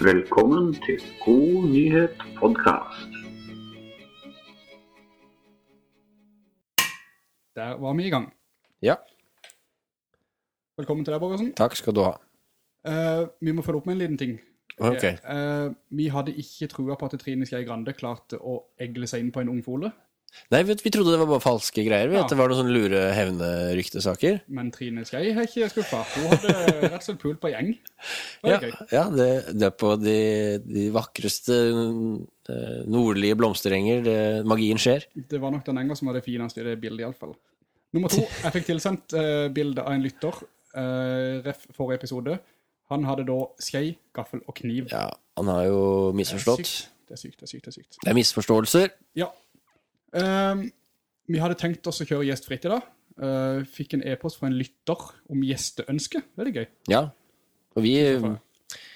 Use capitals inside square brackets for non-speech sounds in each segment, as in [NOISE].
Velkommen til God nyhet podkast. Der var vi i gang. Ja, Velkommen til deg, Borgersen. takk skal du ha. Eh, vi må følge opp med en liten ting. Ok. Eh, vi hadde ikke trua på at Trine Skei Grande klarte å egle seg inn på en ungfole, Nei, vi trodde det var bare falske greier. Vi, Ja. At det var noen sånne lure hevneryktesaker. men Trine Skei har ikke skuffa. Hun hadde rett og slett pult på gjeng. Det Ja, ja det, det er på de, de vakreste eh, nordlige blomsterenger det, magien skjer. Det var nok den enga som var det fineste i det bildet, iallfall. Nummer to. Jeg fikk tilsendt uh, bilde av en lytter. Uh, ref forrige episode. Han hadde da skei, gaffel og kniv. Ja, Han har jo Det er misforstått. sykt. Det er sykt, det er sykt. det er sykt. Det er misforståelser. Ja. Ehm, vi hadde tenkt oss å kjøre gjestfritt i dag. Uh, fikk en e-post fra en lytter om gjesteønske. Veldig gøy. Ja. Og vi,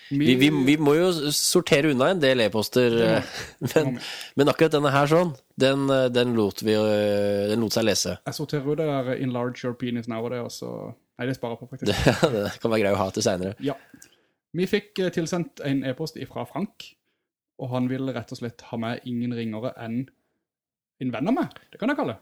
vi, vi, vi må jo sortere unna en del e-poster, eh, [LAUGHS] men, men akkurat denne her sånn, den, eh, den, lot vi, eh, den lot seg lese. Jeg sorterer ut det der 'enlarge your penis now' og det, og så Nei, det sparer på, faktisk. [LAUGHS] det kan være grei å ha til seinere. Ja. Vi fikk tilsendt en e-post fra Frank, og han ville rett og slett ha med ingen ringere enn en venn av meg. Det kan jeg kalle.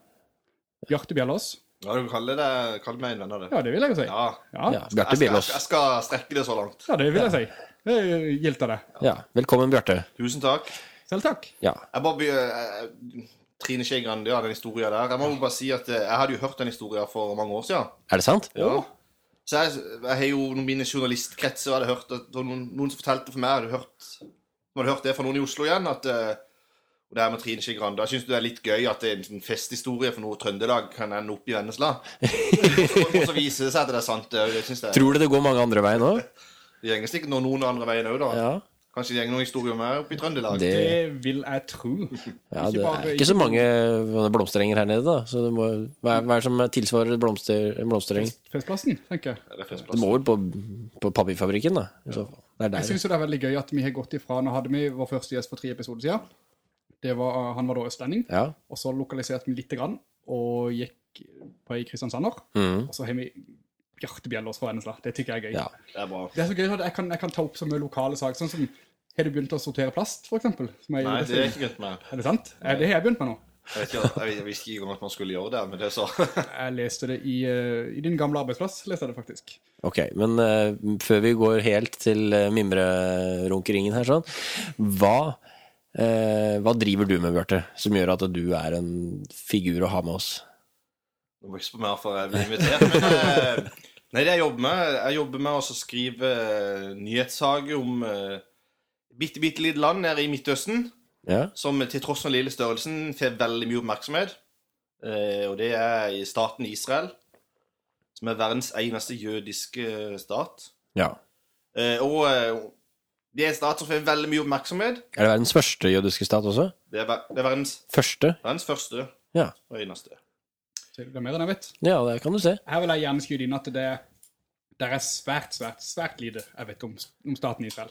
Bjarte Bjellås. Ja, du kaller det kaller meg en venn av det. Ja, det vil jeg jo si. Ja. Ja, Ja, Jeg Bjarte skal, jeg, jeg skal strekke det så langt. ja det vil jeg si. Det gildt av det. Ja, velkommen, Bjarte. Tusen takk. Selv takk. Ja. Jeg bare be- eh, Trine Skei Grande, ja, den historien der. Jeg må jo bare si at eh, jeg hadde jo hørt den historien for mange år siden. Er det sant? Ja. Så jeg, jeg har jo noen mine journalistkretser hadde hørt at noen, noen som fortalte for meg hadde hørt, hadde hørt det fra noen i Oslo igjen, at eh, og det her med Trine Skei Grande. Syns du det er litt gøy at det er en festhistorie for noe Trøndelag kan ende opp i Vennesla. [LAUGHS] og så viser det seg at det er sant. det- det, Tror du det går mange andre veien òg? det gjenger sikkert noen, noen andre veien òg, da. Ja. Kanskje det gjenger noen historier mer oppe i Trøndelag. Det, Det vil jeg tro. ja, det er ikke så mange blomsterenger her nede, da. Så det må, hva, er, er det som tilsvarer blomster, en blomstereng? Festplassen, tenker jeg. Det er Det må vel på, på papirfabrikken, da. I så fall. Det er Jeg jo det er veldig gøy at vi har gått ifra, nå hadde vi vår første gjest for tre episoder siden. Det var, han var da østlending, Ja. og så lokaliserte vi litt grann, og gikk på i Kristiansander, mm. og så har vi Bjarte Bjellås fra Vennesla. Det tykker jeg er gøy. ja. Det er bra. Det er så gøy at jeg kan, jeg kan ta opp så mye lokale saker, sånn som, har du begynt å sortere plast, for eksempel? Nei, det har jeg ikke begynt med. Er det sant? Nei. det har jeg begynt med nå. Jeg, vet ikke, jeg, jeg visste ikke om at man skulle gjøre det, men det så. [LAUGHS] Jeg leste det i, eh, i din gamle arbeidsplass, leste jeg det faktisk. Ok, men uh, før vi går helt til uh, mimrerunkeringen her sånn, hva, eh, hva driver du med, Bjarte, som gjør at du er en figur å ha med oss? Du må ikke spørre meg for jeg blir invitert. Men eh, nei, det jeg jobber med Jeg jobber med å skrive eh, nyhetssaker om uh, bitte, bitte lite land nede i Midtøsten. Ja, Som til tross for den lille størrelsen får veldig mye oppmerksomhet. Eh, og det er i staten Israel. Som er verdens eneste jødiske stat. ja. Eh, og eh, det er en stat som får veldig mye oppmerksomhet. Er det verdens første jødiske stat også? Det er, ver- det er verdens, Første? verdens første Ja. og eneste. Det er mer enn jeg vet. Ja, det kan du se. Her vil jeg gjerne skyte inn at det, det er svært, svært, svært lite jeg vet om, om staten Israel.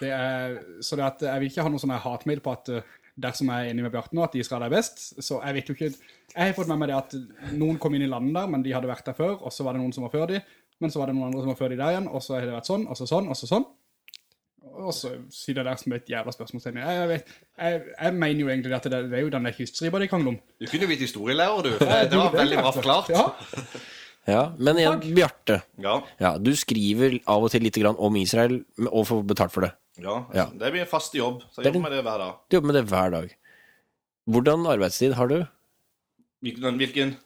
Det er, så det at jeg vil ikke ha noen sånn her hatmail på at eh, dersom jeg er enig med Bjarte nå, at Israel er best, så jeg vet jo ikke Jeg har fått med meg det at noen kom inn i landet der, men de hadde vært der før, og så var det noen som var før de, men så var det noen andre som var før de der igjen, og så har det vært sånn, og så sånn, og så sånn. Og så sier det der som et jævla spørsmålstegn. Jeg, jeg, jeg, jeg mener jo egentlig at det, det er jo den der kyststripa de krangler om. Du kunne jo blitt historielærer, du. Det, det var veldig bra forklart. Ja, Ja, men igjen, Bjarte. Ja. Ja, du skriver av og til litt grann om Israel, og får betalt for det. ja. Ja. Det blir en fast jobb. Så jeg jobber med det hver dag. Du jobber med det hver dag. Hvordan arbeidstid har du? Hvilken, hvilken?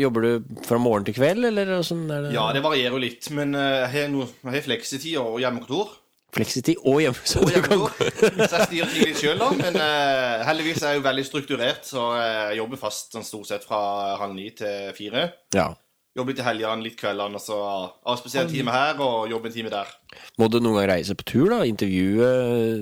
Jobber du fra morgen til kveld, eller åssen er det? Ja, det varierer jo litt, men eh, jeg har, jeg har fleksitid og hjemmekontor. Fleksitid og hjemme, så du kan. Så jeg styrer ikke litt sjøl, da. Men uh, heldigvis er jeg jo veldig strukturert, så jeg jobber fast sånn stort sett fra halv ni til fire. Ja. Jobber litt i helgene, litt kveldene, og så avspasere en time her og jobbe en time der. Må du noen gang reise på tur, da? Intervjue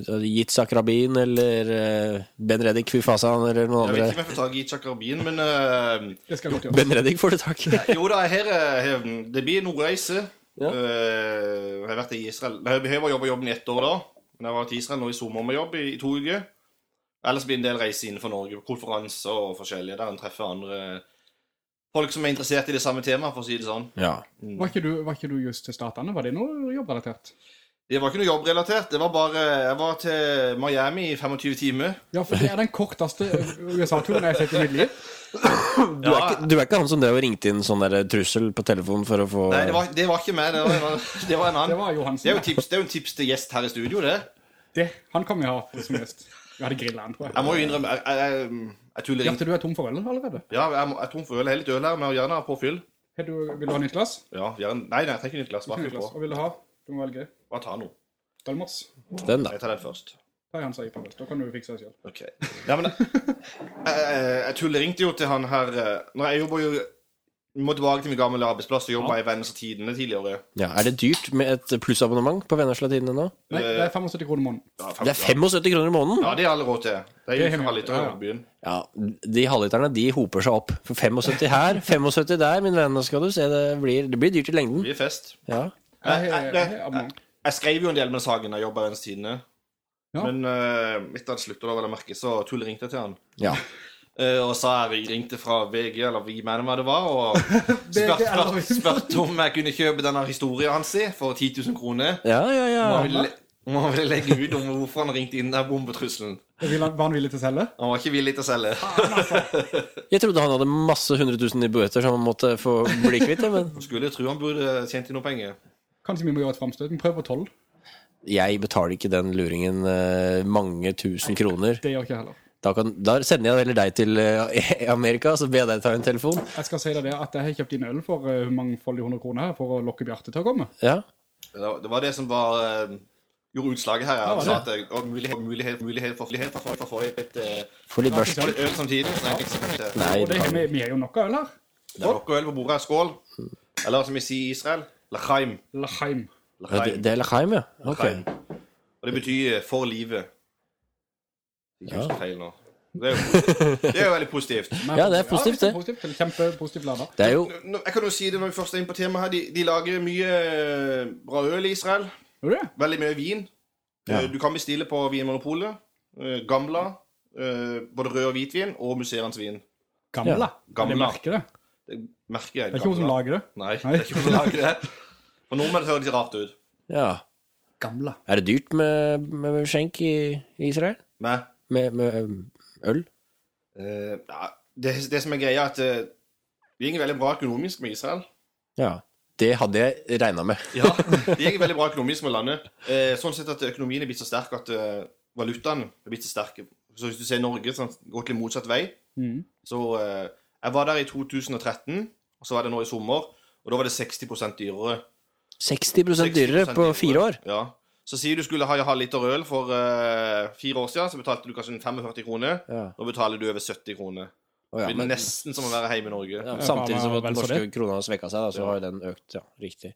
uh, Yitzhak Rabin eller uh, Ben Reddik Fyfasan eller noen Jeg vet ikke om jeg får tak i Yitzhak Rabin, men gjøre. Ben Reddik får du tak i. Jo da, her, her, det blir noe reise. Ja. Uh, jeg har vært i Israel Jeg har jobba jobben i ett år da. Men jeg var til Israel nå i sommer med jobb i, i to uker. Ellers blir det en del reiser innenfor Norge. Konferanser og forskjellige. Der en treffer andre folk som er interessert i det samme temaet, for å si det sånn. Ja. Var ikke, du, var ikke du just til Statene? Var det noe jobbrelatert? Det var ikke noe jobbrelatert. Det var bare Jeg var til Miami i 25 timer. Ja, for det er den korteste USA-turen jeg har sett i mitt liv. Du er, ikke, du er ikke han som drev og ringte inn sånn der trussel på telefonen for å få Nei, det var, det var ikke meg. Det var, det var en Det annen. Johansen. Det er, jo tips, det er jo en tips til gjest her i studio, det. Det, han kan vi ha som gjest. Vi hadde grilla han, tror jeg. Jeg må jo innrømme Jeg, jeg, jeg, jeg tuller ikke. Hjerte, du er tom for øl allerede. Ja, jeg, jeg er tom for øl. Jeg har litt øl her, men gjerne ha påfyll. Vil du ha nytt glass? Ja, gjerne. Nei, nei, jeg trenger ikke nytt glass. Bare fyll på. Og vil du ha? Du må velge. Bare ta noe. Dalmers. den, da. Jeg tar den først. Ta han sa i Paris. Da kan du fikse det selv. Ok. Ja, men jeg, jeg, jeg tulleringte jo til han her eh, Når jeg jobber jo Vi må tilbake til min gamle arbeidsplass og jobba i Vennesla Tidende tidligere. Ja, Er det dyrt med et plussabonnement på Vennesla Tidende nå? Nei, det er 75 kroner i måneden. Ja, Det er 75 kroner i måneden! Ja, det har alle råd til. Det er jo halvliter her ja. byen. Ja, De halvliterne de hoper seg opp. For 75 her, 75 der, min venn. Nå skal du se, det blir, det blir dyrt i lengden. Det blir fest. Ja. Jeg, Jeg- jeg- jeg, skrev jo en del med saken da jeg jobba i Vennesla Tidende. Ja. Men uh, etter at han slutta, vel å merke, så tullringte jeg til han. ja. Uh, og sa jeg ringte fra VG, eller vi mener hva det var, og [LAUGHS] spurte spurt, spurt om jeg kunne kjøpe denne historien hans for 10 000 kroner. Ja, ja, ja. Han ville, han ville legge ut om hvorfor han ringte inn den bombetrusselen. Var han villig til å selge? Han var ikke villig til å selge. [LAUGHS] Jeg trodde han hadde masse 100 000 i bøter som han måtte få bli kvitt. Men Skulle tro han burde tjent inn noe penger. Kanskje vi må gjøre et framstøt. Vi prøver på 12. jeg betaler ikke den luringen eh, mange tusen kroner. Det gjør ikke jeg heller. Da, kan, da sender jeg heller deg til eh, Amerika, så ber jeg deg ta en telefon. Jeg skal si deg det at jeg har kjøpt inn øl for uh, mangfoldige 100 kroner her for å lokke Bjarte til å komme. Ja. Det var det, som var eh, gjorde utslaget her. Var sa at og mulighet, mulighet, mulighet for mulighet for for få et eh, Få litt børst. øl samtidig. Nei, eh, Nei, Og det, vi, vi er jo nok av øl her. Det er nok øl på bordet. Skål. Eller som vi sier i Israel, lachaim. Lachaim. ja, det, det er Lachaim, ja. Ok. Lachaim. Og det betyr eh, for livet. Ikke husk feil nå. Det er, jo, det er jo veldig positivt. Men- [LAUGHS] Ja, det er positivt, Ja, det. positivt. det. er Kjempepositivt lada. Det er jo Nå- Jeg kan jo si det når vi først er inne på temaet her. De, de lager mye eh, bra øl i Israel. Gjør du det? Veldig mye vin. Ja. Eh, Du kan bestille på Vinmonopolet. eh, Gamla. eh, Både rød og hvitvin og musserende vin. Gamla. Ja, Gamla. Det merker det. Det merker jeg. Det er ikke hun som lager det. Nei, det er ikke hun som lager det. For nordmenn ser det rart ut. Ja. Gamla. Er det dyrt med, med skjenk i Israel? Med? Med, med øl? Uh, ja, det, det som er greia, er at uh, vi går veldig bra økonomisk med Israel. Ja. Det hadde jeg regna med. Ja, det gikk veldig bra økonomisk med landet. Eh, sånn sett at økonomien er blitt så sterk at eh, valutaen er blitt så sterk. Så hvis du ser Norge sånn, går til motsatt vei mm. Så jeg var der i 2013, og så var det nå i sommer, og da var det 60% dyrere. 60% dyrere på fire år. Ja. Så sier du skulle ha en halv liter øl for uh, fire år siden, så betalte du kanskje 45 kroner. Ja. Nå betaler du over 70 kroner. Oh, ja, det men, blir nesten som å være hjemme i Norge. ja, samtidig som at den norske krona har svekka seg, da, så Ja. har den økt. Ja, riktig.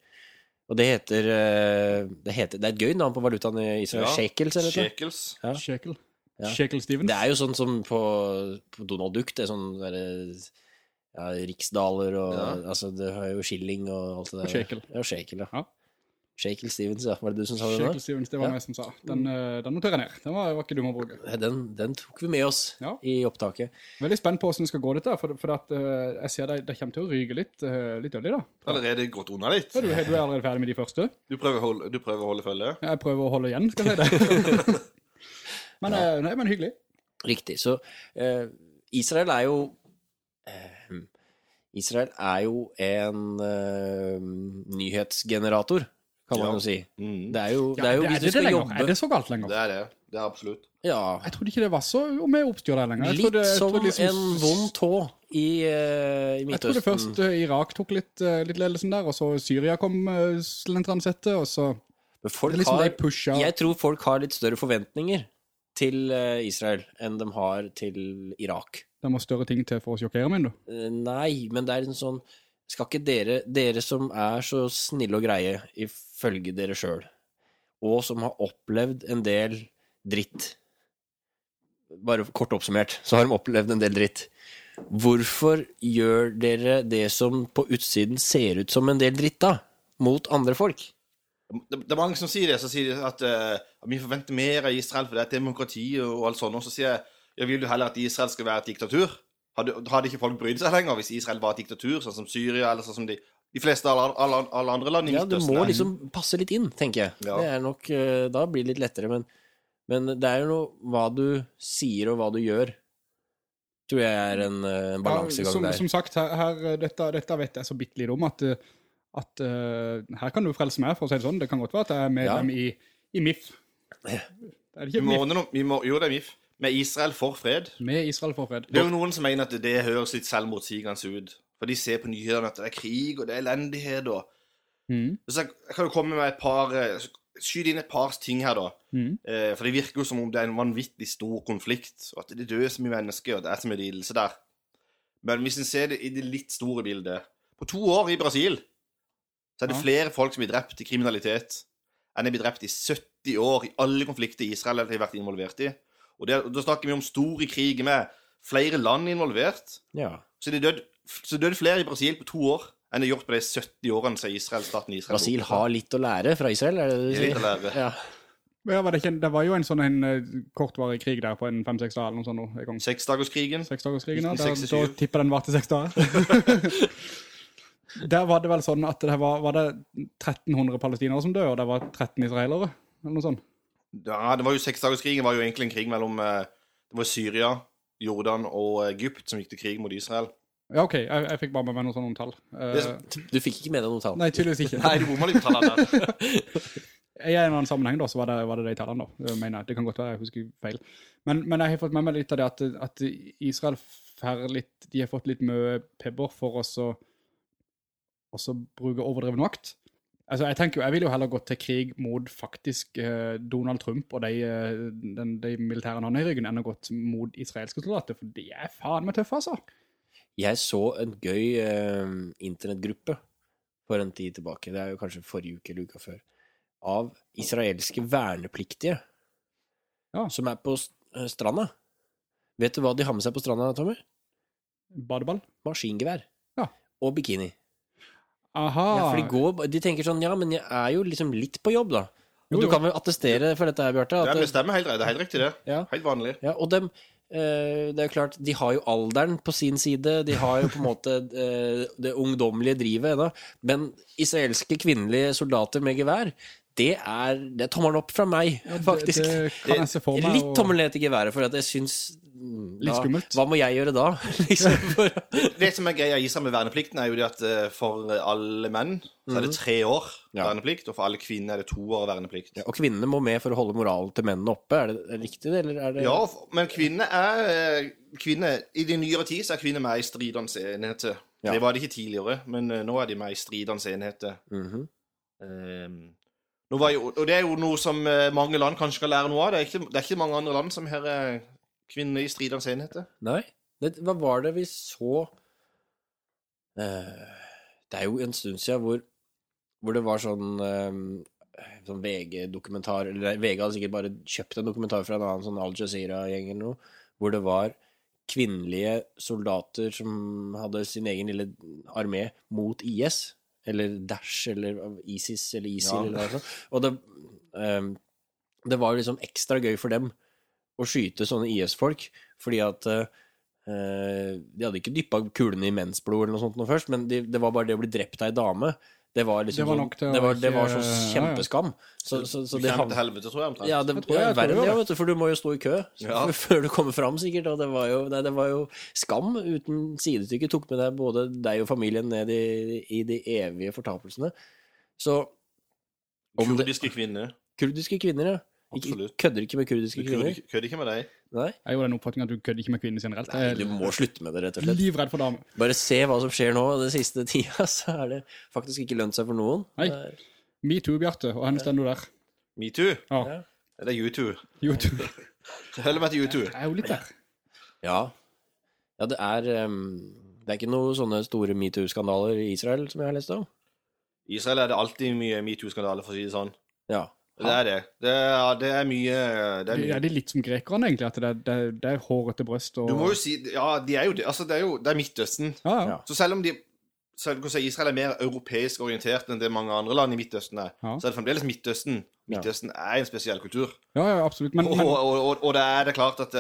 Og det heter, eh, det heter Det er et gøy navn på valutaen i Israel. Ja. Shakels, eller noe? Shekels. Ja. Shekel. Ja. Shekel Stevens. Det er jo sånn som på, på Donald Duck. Det er sånn derre ja, riksdaler og Ja. Altså, det har jo skilling og alt det der. Og shekel. Ja, shekel, ja. Ja. Shekel Stevens, ja. Var det du som sa det Shekel nå? Stevens, det var Ja. meg som sa. Den, eh, den noterer jeg ned. Den var, var ikke dum å bruke. Den, den tok vi med oss Ja. i opptaket. Veldig spent på hvordan det skal gå dette, for, for at, uh, jeg ser det, det kommer til å ryke litt, uh, litt øl i da. Allerede gått unna litt. Ja, du, du er allerede ferdig med de første. Du prøver, å holde, du prøver å holde følge. Jeg prøver å holde igjen, skal jeg si det. [LAUGHS] men, ja. nei, men hyggelig. Riktig. Så eh, Israel er jo eh, Israel er jo en eh, nyhetsgenerator, kan man Ja. jo si. Mm. Det er jo, Ja, det er jo det, hvis er du skal lenger. jobbe Er det så galt lenger? Det er det. Det er absolutt. Ja, Jeg trodde ikke det var så med oppstyr der lenger. Jeg Litt trodde, jeg som trodde liksom- en vond tå i, uh, i Jeg trodde først eh, Irak tok litt, uh, litt ledelsen der, og så Syria kom uh, slentrende sette, og så Men folk liksom har, jeg tror folk har litt større forventninger til eh, Israel enn de har til Irak. De har større ting til for å sjokkere meg, du. Eh, Nei, men det er en sånn Skal ikke dere, dere som er så snille og greie ifølge dere sjøl, og som har opplevd en del dritt Bare kort oppsummert, så har de opplevd en del dritt. Hvorfor gjør dere det som på utsiden ser ut som en del dritt, da? Mot andre folk? Det, det er mange som sier det. Så sier de at uh, vi forventer mer av Israel, for det er et demokrati og alt sånt. Og så sier jeg jeg vil jo heller at Israel skal være et diktatur. Hadde, hadde ikke folk brydd seg lenger hvis Israel var et diktatur, sånn som Syria eller sånn som de de fleste alle, alle, alle andre land i Ja, du må der. liksom passe litt inn, tenker jeg. Ja. Det er nok, eh, Da blir det litt lettere, men, men det er jo noe hva du sier og hva du gjør, tror jeg er en, eh, en balansegang som, der. som sagt, her, her, dette, dette vet jeg så bitte litt om at, eh, at uh, her kan du frelse meg, for å si det sånn. Det kan godt være at jeg er medlem i, i MIF. Er det ikke MIF? ordne noe, vi må, jo, det er MIF. Med Israel for fred. Med Israel for fred. Det er jo noen som mener at det høres litt selvmotsigende ut. For de ser på nyhetene at det er krig, og det er elendighet, og mm. Så jeg jeg kan jo komme med et par eh, Skyte inn et par ting her, da. Mm. Eh, for det virker jo som om det er en vanvittig stor konflikt, og at det dør så mye mennesker, og det er så mye lidelse der. Men hvis en ser det i det litt store bildet På to år i Brasil så er det Ja. flere folk som blir drept i kriminalitet enn er blitt drept i 70 år i alle konflikter Israel har vært involvert i. Og det, da snakker vi om store kriger med flere land involvert. Ja. Så det døde død flere i Brasil på to år enn det er gjort på de 70 årene siden Israel, staten Israel Brasil har litt å lære fra Israel, er det det du Det er litt å lære. Ja. Ja, var det, ikke, det var jo en sånn en eh, kortvarig krig der på en fem-seks dager eller noe sånt. Seksdagerskrigen. Seksdagerskrigen, ja. Da, 1967. da tipper den var til seks dager. [LAUGHS] der var det vel sånn at det var, var det 1300 palestinere som døde, og det var 13 israelere, eller noe sånt. Ja, det var jo Seksdagerskrigen var jo egentlig en krig mellom eh, Det var Syria, Jordan og Egypt som gikk til krig mot Israel. Ja, ok, jeg, jeg fikk bare med meg noen sånne tall. Eh, Det som- Du fikk ikke med deg noen tall? nei, tydeligvis ikke. [LAUGHS] Nei, du bomma litt på tallene der. [LAUGHS] I en annen sammenheng da, så var det, var det de tallene da. Jeg mener, det kan godt være, jeg husker feil. Men, men jeg har fått med meg litt av det at, at Israel litt, de har fått litt mye pebber for oss å også bruke overdreven makt. Altså, jeg tenker jo, jeg vil jo heller gå til krig mot faktisk eh, Donald Trump og de, eh, den, de militærene han har i ryggen, enn å gå mot israelske soldater, for de er faen meg tøffe, altså. Jeg så en gøy eh, internettgruppe for en tid tilbake, det er jo kanskje forrige uke eller uka før, av israelske vernepliktige Ja. som er på eh, stranda. Vet du hva de har med seg på stranda, Tommy? Badeball. Maskingevær. Ja. Og bikini. Aha. Ja, for de, går, de tenker sånn, ja, men jeg er jo liksom litt på jobb, da. Og Jo, du kan vel attestere for dette her, Bjarte? Det stemmer helt, det er helt riktig, det. Ja. Helt vanlig. Ja, og dem, eh, det er jo klart, de har jo alderen på sin side, de har jo på en måte [LAUGHS] eh, det ungdommelige drivet ennå, men israelske kvinnelige soldater med gevær, det er, det er tommelen opp fra meg, faktisk. Det, det kan jeg se for meg. Litt og- tommel ned til geværet, for at jeg syns Litt skummelt. Hva må jeg gjøre da? [LAUGHS] liksom, for, Det som er greia i seg med verneplikten, er jo det at eh, for alle menn så er det tre år Ja. verneplikt, og for alle kvinner er det to år verneplikt. ja, og kvinnene må med for å holde moralen til mennene oppe, er det, er det riktig det, eller er det Ja, men kvinner er eh, kvinner, I de nyere tid så er kvinner med i stridende enheter. Ja. Det var de ikke tidligere, men eh, nå er de med i stridende enheter. Mm -hmm. var jo, og det er jo noe som eh, mange land kanskje skal lære noe av. Det er ikke, det er ikke mange andre land som har eh, kvinner i stridende enheter. Nei. Det, hva var det vi så eh, Det er jo en stund siden hvor, hvor det var sånn, eh, sånn VG-dokumentar Eller VG hadde sikkert bare kjøpt en dokumentar fra en annen sånn Al Jazeera-gjeng eller noe, hvor det var kvinnelige soldater som hadde sin egen lille armé mot IS. Eller Dash, eller ISIS, eller ISIL, Ja. eller noe sånt. Og det, um, det var jo liksom ekstra gøy for dem å skyte sånne IS-folk, fordi at uh, De hadde ikke dyppa kulene i mensblod eller noe sånt noe først, men de, det var bare det å bli drept av ei dame. Det var liksom Det var sånn- nok til å det var, det var så kjempeskam. Så, så, så det kommer til helvete, tror jeg. omtrent. ja, det, Jeg tror jeg- ja, jeg verre enn det, vet du, for du må jo stå i kø Ja. [LAUGHS] før du kommer fram, sikkert. Og det var jo, nei, det var jo skam uten sidestykke. Tok med deg både deg og familien ned i, i de evige fortapelsene. Så om det, Kurdiske kvinner. kurdiske kvinner, ja. Absolutt. kødder ikke med kurdiske kvinner. kødder ikke med deg. Nei, Jeg gjorde jo den oppfatningen at du kødder ikke med kvinner generelt. nei, du må slutte med det, rett og slett. livredd for damer. Bare se hva som skjer nå den siste tida, [LAUGHS] så er det faktisk ikke lønt seg for noen. Nei. Metoo, Bjarte, og hvor står du der? Metoo. Ja, Ja. Det er U2. YouTube. Jeg holder meg til U2. Jeg er jo litt der. Ja. ja, det er um, Det er ikke noen sånne store metoo-skandaler i Israel som jeg har lest om. I Israel er det alltid mye metoo-skandaler, for å si det sånn. Ja. Det er det. Det er, det er mye Det er mye. er det litt som grekerne, egentlig, at det, er- det, er- det er hårete brøst og Du må jo si Ja, de er jo det. Altså, det er jo det er Midtøsten. Ja, ja. Så selv om de selv om Israel er mer europeisk orientert enn det mange andre land i Midtøsten er, Ja. så er det fremdeles Midtøsten. Midtøsten er en spesiell kultur. ja, ja absolutt. Men, Og, men og, og, og det er det klart at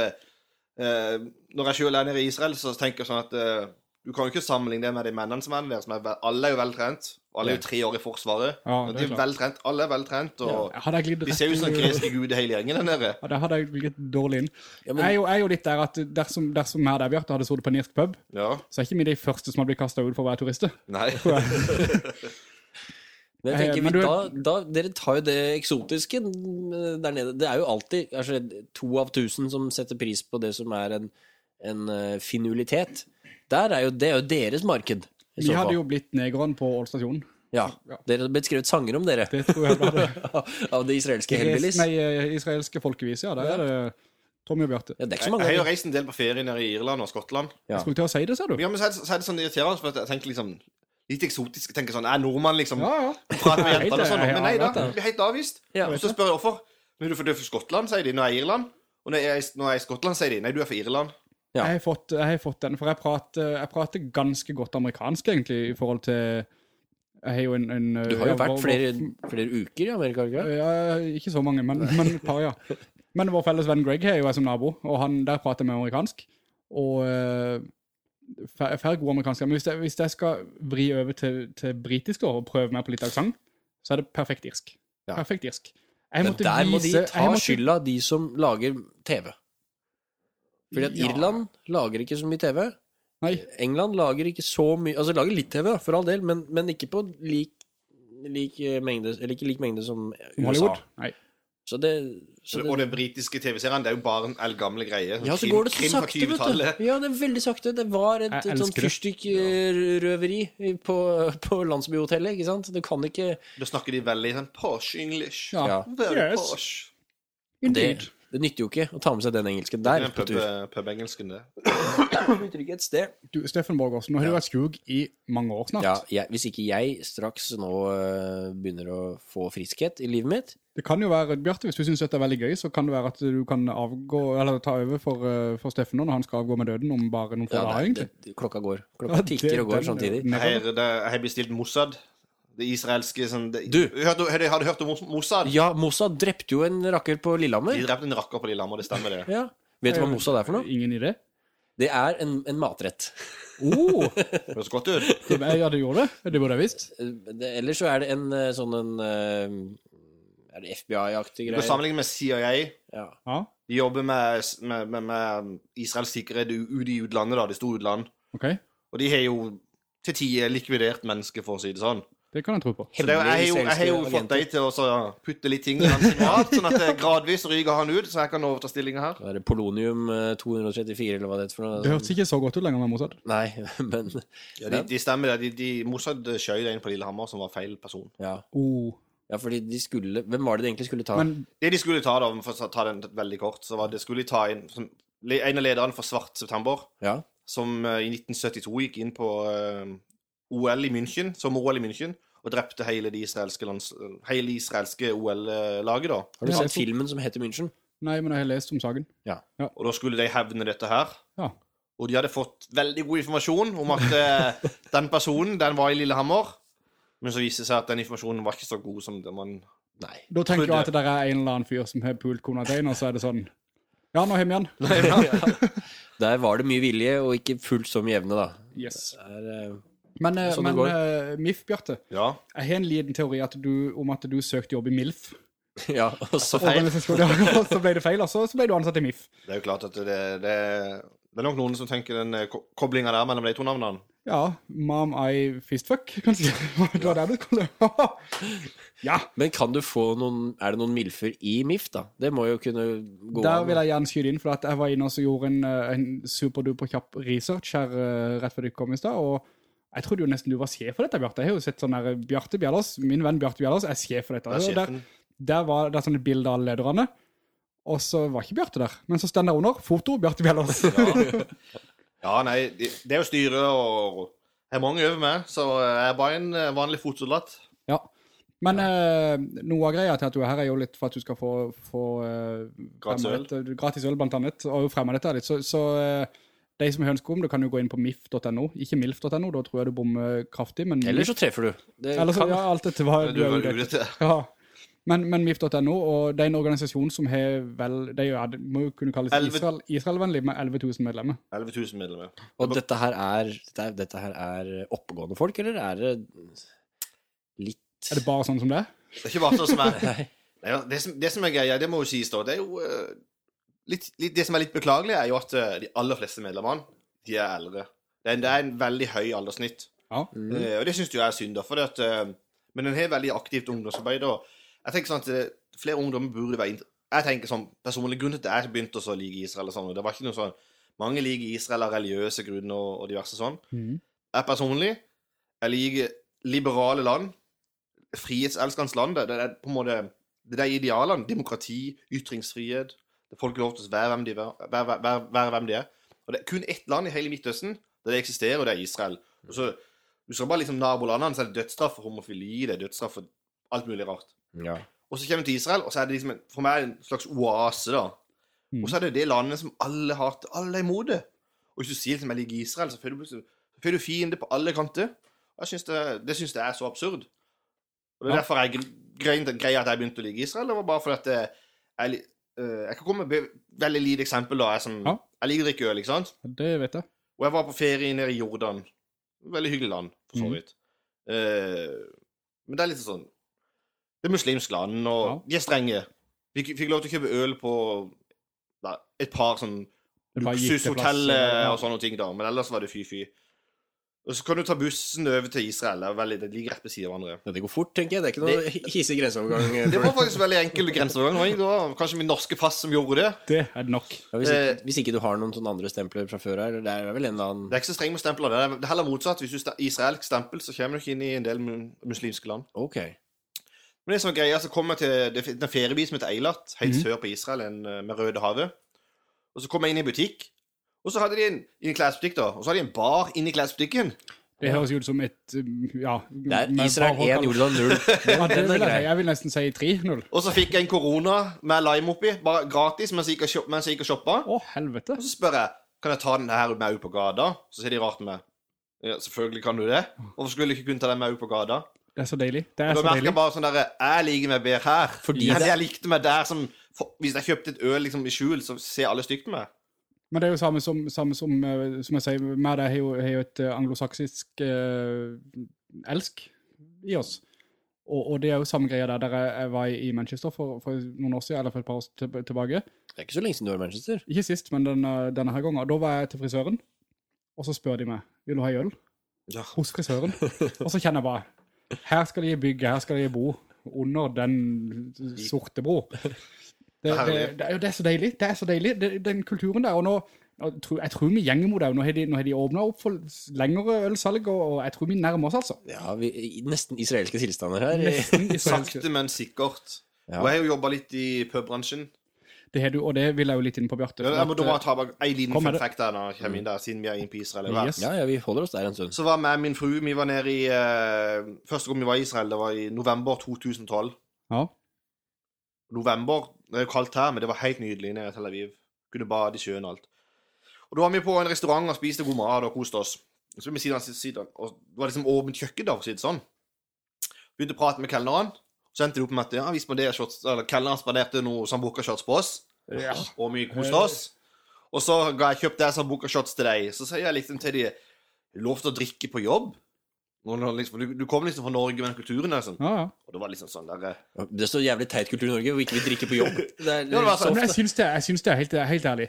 uh, Når jeg sjøl er nede i Israel, så tenker jeg sånn at eh, Du kan jo ikke sammenligne det med de mennene som er der, som er vel, alle er jo veltrent. Alle er jo tre år i Forsvaret. Ja, det de er er veltrent. Alle er veltrent, og ja, jeg de ser jo ut som greske [LAUGHS] guder hele gjengen der nede. Ja, der hadde jeg blitt dårlig inn. Ja, men- jeg, er jo, jeg er jo litt der at dersom, dersom her der, Bjarte, hadde sittet på en irsk pub, Ja. så er ikke vi de første som hadde blitt kastet ut for å være turister. Nei. [LAUGHS] Men jeg Eh, tenker, men du- da, da, dere tar jo det eksotiske mm, der nede. Det er jo alltid altså, to av tusen som setter pris på det som er en, en eh, finulitet. Der er jo, det er jo deres marked. i Vi så hadde fall. jo blitt negeren på Ål stasjon. Ja, Ja. Dere hadde blitt skrevet sanger om dere. Det tror jeg vi hadde. [LAUGHS] Av det israelske hellbillies. Nei, eh, israelske folkevis, ja. Der er det Tommy og Bjarte. Ja, det er ikke Jeg, så mange jeg har jo reist en del på ferie nede i Irland og Skottland. Ja. Skulle til å si det, ser du. Ja, men så er det, så er det sånn irriterende, for at jeg tenker liksom Litt eksotisk. Jeg tenker sånn Er nordmann, liksom? Ja, ja. Prater med Jeg jentene og sånn. Men nei da, det. blir helt avvist. Ja. Og så spør jeg hvorfor. Men du er for- du er fra Skottland, sier de. Nå er jeg i Irland. Og når jeg, er i- når jeg er i Skottland, sier de. Nei, du er fra Irland. Ja. Jeg, har fått, jeg har fått den, for jeg prater, jeg prater ganske godt amerikansk, egentlig, i forhold til Jeg har jo en, en Du har jo vært vår- flere, flere uker i Amerika, ikke? Ja, ikke så mange, men, men et par, ja. Men vår felles venn Greg har jo jeg som nabo, og han der prater med amerikansk. Og jeg får god amerikansk. Men hvis jeg, hvis jeg skal vri over til, til britisk og prøve meg på litt aksent, så er det perfekt irsk. Ja. Perfekt irsk. Men der må de ta måtte- skylda, de som lager TV. Fordi at Ja. Irland lager ikke så mye TV. Nei, England lager ikke så mye Altså lager litt TV, da, for all del, men, men ikke på lik, lik eh, mengde Eller ikke lik mengde som USA. Hollywood. Nei. Så det, så Og det den britiske TV-serien, det er jo bare en eldgammel greie. Ja, så går det så sakte, vet du. Ja, det er veldig sakte. Det var et, et sånt fyrstikkrøveri på, på landsbyhotellet, ikke sant? Du kan ikke Da snakker de veldig sånn posh English. Ja. Ja. Very Yes. posh. Indeed. det nytter jo ikke å ta med seg den engelsken der Det er pub- tur. pub-engelsken, det. Det nytter ikke et sted. Du, Steffen Borgersen, nå har du vært skog i mange år snart. Ja, jeg, hvis ikke jeg straks nå øh, begynner å få friskhet i livet mitt Det kan jo være, Bjarte, hvis du synes dette er veldig gøy, så kan det være at du kan avgå, eller ta over for, eh, for Steffen nå, når han skal avgå med døden om bare noen få ja, dager, egentlig. det, Klokka går. Klokka tikker og går samtidig. Det, jeg har bestilt Mossad. Det israelske sånn det, Du. Hørte, har, du, har du hørt om Mossad? Ja, Mossad drepte jo en rakker på De drepte en rakker på Lillehammer, det stemmer det. [LAUGHS] Ja. Vet du hva Mossad er for noe? Ingen idé. Det er en, en matrett. Oh, [LAUGHS] Høres godt ut. ja, det gjorde det. Det burde jeg visst. Ellers så er det en øh, sånn en øh, Er det FBI-aktig Du kan greie? sammenligne med CIA. Ja. Ja, De jobber med, med, med, med Israels sikkerhet ute i utlandet, da, De store utland. ok. Og de har jo til tider likvidert mennesker, for å si det sånn. Det kan jeg tro på. Så det, jeg, jeg, jeg har jo fått deg til å putte litt ting i hans mat, sånn at det gradvis ryker han ut, så jeg kan overta stillinga her. Da er det polonium øh, 234, eller hva det er for noe. Det hørtes ikke så godt ut lenger med Mossad. Nei, [LAUGHS] men Ja, de, de stemmer, det. De, de, Mossad skjøt en på Lillehammer som var feil person. ja. Oh. ja, fordi de skulle Hvem var det de egentlig skulle ta? Men Det de skulle ta, da, for å ta den veldig kort, så var det skulle de ta en, som, en av lederne for Svart september, ja. som eh, i 1972 gikk inn på eh, OL i München, som OL i München, og drepte hele det israelske, lands, hele israelske OL-laget, da. Har du sett filmen som heter München? nei, men jeg har lest om saken. Og da skulle de hevne dette her. Ja. Og de hadde fått veldig god informasjon om at eh, den personen, den var i Lillehammer. Men så viste det seg at den informasjonen var ikke så god som det man Nei. Da tenker jeg at det der er en eller annen fyr som har pult kona til en, og så er det sånn, ja, nå hjem igjen. [LAUGHS] Der var det mye vilje, og ikke fullt så mye evne, da. Yes. Det er, eh, Men, eh, Sånn men uh, eh, MIF, Bjarte, Ja. jeg har en liten teori at du, om at du søkte jobb i MILF. [LAUGHS] ja, og så feil. [LAUGHS] Og så ble det feil, og så, så ble du ansatt i MIF. Det er jo klart at det, det, det er nok noen som tenker den eh, ko- koblinga der mellom de to navnene. Ja, Mom I Fistfuck, [LAUGHS] kanskje. Det var det du kom ja, Men kan du få noen Er det noen milfer i MIF, da? Det må jo kunne gå der vil jeg gjerne skyte inn, for at jeg var inne og gjorde en, en superduper kjapp research her rett før du kom i stad, og jeg trodde jo nesten du var sjef for dette, Bjarte. Jeg har jo sett sånn der Bjarte Bjellers, min venn Bjarte Bjellers er sjef for dette. Det er der, der var det sånn et bilde av lederne, og så var ikke Bjarte der. Men så stender der under, foto Bjarte Bjellers. Ja, nei, det, er jo styret og Jeg har mange over meg, så jeg er bare en eh, vanlig fotsoldat. Ja. Men eh, noe av greia til at du er her er jo litt for at du skal få, få eh, Gratis øl. dette- gratis øl blant annet, og fremme dette litt. Så, så eh, de som har ønske om det kan jo gå inn på mif.no, ikke milf.no, da tror jeg du bommer kraftig, men Eller så treffer du. Det Eller så, kan, ja, alt etter hva Du har var etter. Ja. Men, men MIF.no, og det er en organisasjon som har vel, er ja, må jo kunne kalles Israel, Israelvennlig med 11 000 medlemmer. 11 000 medlemmer. Og dette her er, dette er, dette her er oppegående folk, eller er det litt Er det bare sånn som det? Det er ikke bare sånn som er [LAUGHS] Nei. Nei, det, som, det som er greia, det må jo sies da, det er jo eh, litt, litt, Det som er litt beklagelig, er jo at eh, de aller fleste medlemmene, de er eldre. Det er, en- det er en veldig høy alderssnitt. Ja. Mm. Eh, og det syns jeg er synd, da. For at, eh, men en har veldig aktivt ungdomsarbeid. Og jeg tenker sånn at eh, flere ungdommer burde være Jeg tenker sånn personlig grunn til at jeg begynte å like Israel og sånn, og det var ikke noe sånn Mange liker Israel av religiøse grunner og, og diverse sånn. Mm. Jeg personlig jeg liker liberale land, frihetselskende land. Det det er på en måte det er idealene. Demokrati, ytringsfrihet. Det er folk lov til å være hvem de, være, være, være, være hvem de er. Og det er kun ett land i hele Midtøsten der det eksisterer, og det er Israel. Og så, du ser bare liksom nabolandene, så er det dødsstraff for homofili, det er dødsstraff for alt mulig rart. Ja. Og så kommer vi til Israel, og så er det liksom en, for meg en slags oase, da. Mm. Og så er det det landet som alle hater. Alle er imot det. Og hvis du sier liksom jeg liker Israel, så får du, så du fiende på alle kanter. Og jeg synes det, det syns jeg er så absurd. Og det er Ja. derfor jeg greide at jeg begynte å like Israel. Det var bare fordi at jeg, jeg, jeg kan komme med et veldig lite eksempel. da Jeg, som, Ja. jeg liker å drikke øl, ikke sant? Det vet jeg. Og jeg var på ferie nede i Jordan. Veldig hyggelig land, for så vidt. vidt. Uh, men det er litt sånn Det er muslimsk land, og Ja. de er strenge. Vi fikk lov til å kjøpe øl på da, et par sånn Det bare gikk til luksushotell plass, eh, ja. og sånne ting, da. Men ellers var det fy-fy. Og så kan du ta bussen over til Israel. Det er veldig, det ligger rett ved siden av hverandre. Det går fort, tenker jeg. Det er ikke noe hissig grenseovergang. [LAUGHS] eh, Det var faktisk veldig enkel grenseovergang. Det var kanskje min norske pass som gjorde det. Det er nok. Ja, hvis, ikke, Eh, hvis ikke du har noen sånne andre stempler fra før her, det er vel en eller annen Det er ikke så strengt med stempler. Det er, det er heller motsatt. Hvis du har israelsk stempel, så kommer du ikke inn i en del muslimske land. Ok. Men det som er greia, så kommer jeg til det- den feriebyen som heter Eilat, helt Mhm. sør på Israel, en, røde med Rødehavet. Og så kom jeg inn i butikk, og så hadde de en, i en klesbutikk da, og så hadde de en bar inni klesbutikken. Det høres jo ut som et, um, ja... Det er Israel bare 1, Jordan 0. [LAUGHS] Ja, det er vil jeg, jeg vil nesten si 3-0. Og så fikk jeg en korona med lime oppi, bare gratis, mens jeg gikk og, shoppa. Å, helvete. Og så spør jeg, kan jeg ta den her med ut på gata? Så sier de rart med, ja, selvfølgelig kan du det. Hvorfor skulle jeg ikke kunne ta den med ut på gata? Det er så deilig. Det er da så deilig. bare sånn der, jeg liker meg bedre her. Fordi jeg likte meg der som, for, hvis jeg kjøpte et øl liksom i skjul, så ser alle stygt på meg. Men det er jo samme som, samme som, eh, som jeg sier, det har jo, har jo et eh, anglosaksisk eh, elsk i oss. Og, og det er jo samme greia der, der jeg, jeg var i Manchester for, for noen år siden, eller for et par år tilbake. Det er ikke så lenge siden du var i Manchester. Ikke sist, men denne, denne her gangen. Da var jeg til frisøren, og så spør de meg, vil du ha øl? Ja. Hos frisøren. og så kjenner jeg bare, her skal de bygge, her skal de bo, under den sorte bro. Det, det, det, er det er så deilig, det er så deilig, det, den kulturen der, og nå, jeg tror, jeg tror vi gjenger mot det, nå har de, nå har de åpnet opp for lengre ølsalg, og, og jeg tror vi nærmer oss altså. Ja, vi, nesten israelske tilstander her. [LAUGHS] Israelske. Sakte, men sikkert. Ja. Og jeg har jo jobba litt i pubbransjen. Det har du, og det vil jeg jo litt inn på, Bjarte. Ja, jeg må at, bare ta bare en liten fun fact der når jeg kommer inn der, siden vi er inne på Israel. eller. Yes. Ja, ja, vi holder oss der en stund. Så var jeg med min fru, vi var nede i uh, Første gang vi var i Israel, det var i november 2012. Ja, November, det er jo kaldt her, men det var helt nydelig nede i Tel Aviv. Kunne bade i sjøen og alt. Og da var vi på en restaurant og spiste god mat og koste oss. Så vi siden av siden, og det var liksom åpent kjøkken da, for å si det sånn. Begynte å prate med kelneren. Så endte det opp med at ja, vi spanderte shots, eller kelneren spanderte noen sambuca-shots på oss. Ja. Og vi koste oss. Og så ga jeg kjøpt sambuca-shots til deg. Så sier jeg liksom til de Lov til å drikke på jobb? Liksom, du, du kom liksom fra Norge med den kulturen der, sånn. ja, ja. Og det var liksom sånn der eh, Det er så jævlig teit kultur i Norge hvor ikke vi drikker på jobb. [LAUGHS] Det er, det så Men jeg syns det, jeg syns det er helt, helt ærlig.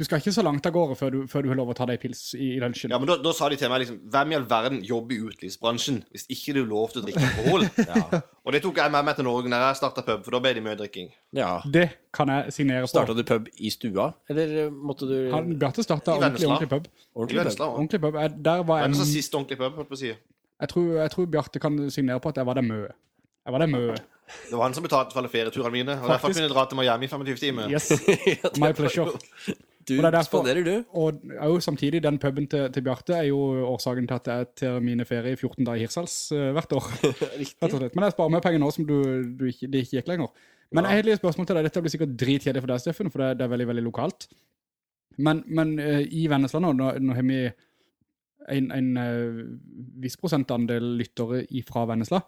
Du skal ikke så langt av gårde før du, før du har lov å ta deg pils i, i lunsjen. Ja, men da, da sa de til meg liksom Hvem i all verden jobber i utelivsbransjen hvis ikke du lov til å drikke alkohol? [LAUGHS] Ja. Og det tok jeg med meg til Norge når jeg starta pub, for da ble det mye drikking. ja. Det kan jeg signere på. Starta du pub i stua, eller eh, måtte du Han, Bjarte starta I ordentlig, Vennesla. ordentlig pub. I ordentlig pub? Vennesla. Ordentlig pub. Der var jeg, så siste ordentlig pub, holdt på å si. Jeg, tror, jeg tror Bjarte kan signere på at jeg var der mø. Jeg var der mø. Det var han som betalte for alle ferieturene mine. Og derfor kunne jeg dra til Miami i 25 timer. Yes, [LAUGHS] my pleasure. Du Og det er derfor- spanderer, du. Og jo samtidig, den puben til, til Bjarte er jo årsaken til at jeg tar mine ferie i 14 dager i Hirsals uh, hvert år. [LAUGHS] Riktig. Men jeg sparer meg penger nå som du, du ikke, det ikke gikk lenger. Men jeg har et spørsmål til deg. Dette blir sikkert dritkjedelig for deg, Steffen, for det, det er veldig, veldig lokalt. Men, men uh, i Vennesla nå, nå, nå har vi en, en eh, viss prosentandel lyttere fra Vennesla.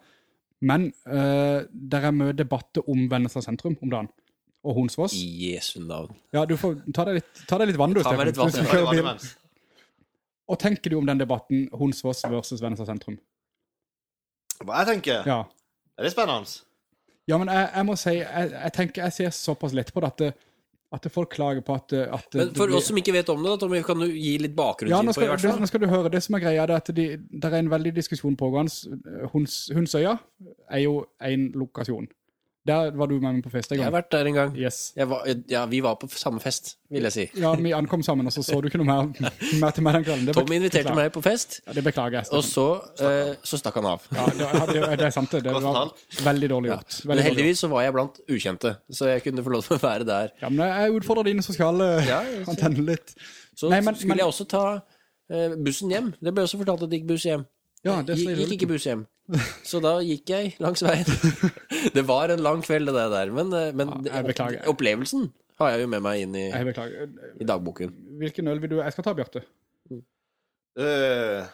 Men uh, der er mye debatter om Vennesla sentrum om dagen. Og Honsvoss. Jesu navn. Ja, du får ta deg litt, ta deg litt vann, du, Ta meg litt vann, Hvis du vann? Og tenker du om den debatten Honsvoss versus Vennesla sentrum? Hva jeg tenker? Ja. Er det spennende? Ja, men jeg, jeg må si, jeg, jeg tenker, jeg ser såpass lett på det at, det- at folk klager på at, at Men for blir- oss som ikke vet om det, Tommy, kan du gi litt bakgrunn Ja, nå skal, hvert det, fall? nå skal du høre. Det som er greia, det er at det er en veldig diskusjon pågående. Huns, Hunsøya er jo en lokasjon. Der var du med meg på fest en gang. Jeg har vært der en gang. Yes. Jeg var, ja, vi var på samme fest, vil jeg si. Ja, vi ankom sammen, og så så du ikke noe mer, mer til meg den kvelden. Det Tommy inviterte beklager- meg på fest, Ja, det beklager jeg. og så, eh, så stakk han av. Ja, det, det, det er sant, det. Det var veldig dårlig Ja. gjort. Men heldigvis gjort. så var jeg blant ukjente, så jeg kunne få lov til å være der. Ja, men jeg utfordrer dine sosiale Ja, [LAUGHS] antenner litt. Så Nei, men- skulle men- jeg også ta eh, bussen hjem. Det ble også fortalt at det gikk buss hjem. Ja, det gikk ikke buss hjem. Så da gikk jeg langs veien. [LAUGHS] Det var en lang kveld, det der. Men, eh, men Ja, jeg beklager. opplevelsen har jeg jo med meg inn i, Jeg i dagboken. Hvilken øl vil du Jeg skal ta, Bjarte. Eh,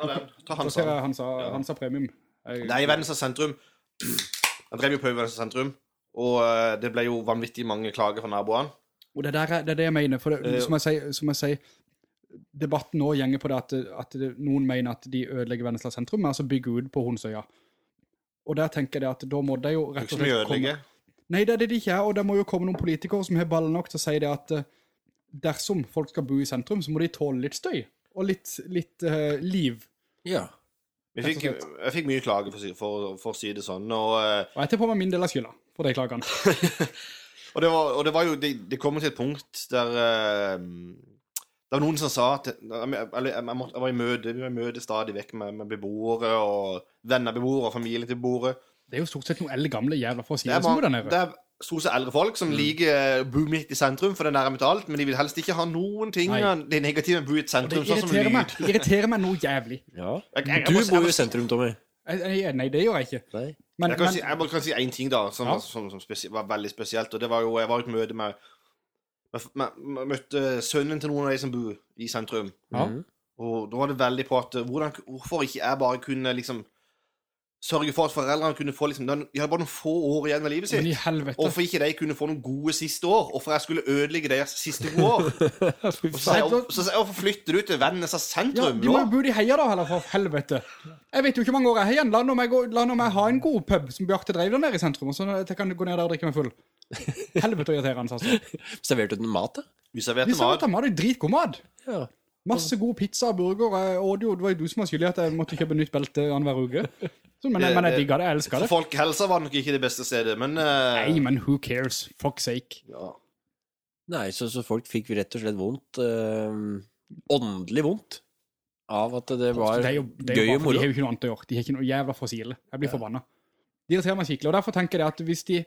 ta den. Ta Hansa. Hansa. ser jeg han sa, han sa premium. Jeg, Nei, Vennesla sentrum. Jeg drev jo på i Vennesla sentrum, og eh, det ble jo vanvittig mange klager fra naboene. Og det, der er, det er det jeg mener. For det, som jeg sier, debatten nå gjenger på det at, at noen mener at de ødelegger Vennesla sentrum, men altså bygger ut på Honsøya. Og der tenker jeg at da må det jo rett og slett komme ødelegge. Nei, det er det de ikke er, og det må jo komme noen politikere som har baller nok til å si det at eh, dersom folk skal bo i sentrum, så må de tåle litt støy og litt, litt uh, liv. Ja. Jeg fikk, jeg fikk mye klager, for, for, for å si det sånn. Og, Uh... Og jeg tar på meg min del av skylda for de klagene. [LAUGHS] og, det, var, og det var jo Det, det kom til et punkt der eh, Det var noen som sa at Eller jeg, jeg, måtte, jeg var i møte Vi var i møte stadig vekk med, med beboere og venner av beboere og familien til beboere. Det er jo stort sett noen eldre gamle jævla for å si Det det, er, som bor der nede. det er stort sett eldre folk Mm. som liker å bo midt i sentrum, for det er nærme til alt, men de vil helst ikke ha noen ting av det negative med å bo i et sentrum, sånn som lyd. meg, irriterer meg noe jævlig. ja. Jeg- jeg- jeg Du bor jo i sentrum, Tommy. Jeg, jeg, nei, det gjør jeg ikke. Nei. Men, Jeg kan, men si, jeg bare kan si én ting, da, som, Ja. var- som, som var veldig spesielt. Og det var jo Jeg var i et møte med med Møtte sønnen til noen av de som bor i sentrum. Ja. Mhm. Og da var det veldig på at eh, hvordan, Hvorfor ikke jeg bare kunne liksom sørge for at foreldrene kunne få liksom De hadde bare noen få år igjen av livet men i sitt. helvete. Hvorfor ikke de kunne få noen gode siste år? Hvorfor jeg skulle ødelegge deres siste gode år? [LAUGHS] Og så jeg, jeg hvorfor flytter du til Vennesla Ja, sentrum? de må jo bo i heia da, heller, for helvete. Jeg vet jo ikke hvor mange år jeg har igjen. La nå meg, gå- la nå meg ha en god pub som Bjarte drev der nede i sentrum, og så jeg kan gå ned der og drikke meg full. [LAUGHS] Helvete irriterende, altså. [LAUGHS] Serverte du den mat, da? Vi serverte mat. at mat er dritgod mat. Ja. Masse god pizza og burger. Jeg det var jo du som var skyldig i at jeg måtte kjøpe nytt belte annenhver uke. Så, men, Det- men jeg det- digga det, jeg elska For det. folkehelsa var nok ikke det beste stedet, men uh... Nei, men who cares? Fuck's sake. ja. Nei, så, så folk fikk rett og slett vondt. Uh, åndelig vondt. Av at det var det er jo, det er jo gøy og moro. De har jo ikke noe annet å gjøre. De har ikke noe jævla fossile. Jeg blir forbanna. De irriterer meg skikkelig. Og derfor tenker jeg at hvis de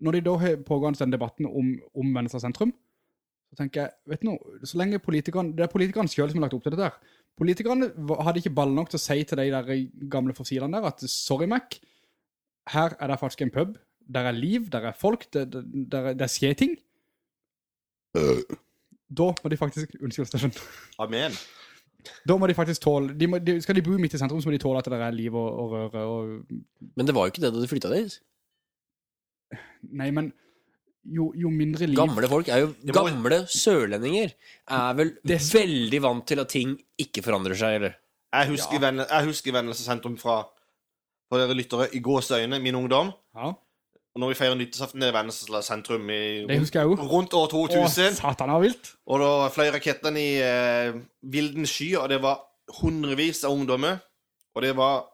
Når de da har pågående den debatten om, om Venstre sentrum, så tenker jeg vet du noe, så lenge politikerne Det er politikerne selv som har lagt opp til dette her. Politikerne hadde ikke ball nok til å si til de der gamle fossilene der at sorry, Mac, her er det faktisk en pub. Der er liv, der er folk, der, der, er- der skjer ting. Da må de faktisk Unnskyld, Steffen. Amen. Da må de faktisk tåle de må, de, Skal de bo midt i sentrum, så må de tåle at det er liv og, og røre og Men det var jo ikke det da du flytta dit. Nei, men jo, jo mindre liv Gamle folk er jo Gamle sørlendinger er vel Det- veldig vant til at ting ikke forandrer seg, eller? Jeg husker, Venne, jeg husker Vennelsessentrum fra for dere lyttere i gåseøyne, min ungdom. Ja, Og når vi feirer nyttårsaften nede i Vennesla sentrum i, rundt år Å, 2000, satan, det vilt. og da fløy rakettene i eh, vilden sky, og det var hundrevis av ungdommer. Og det var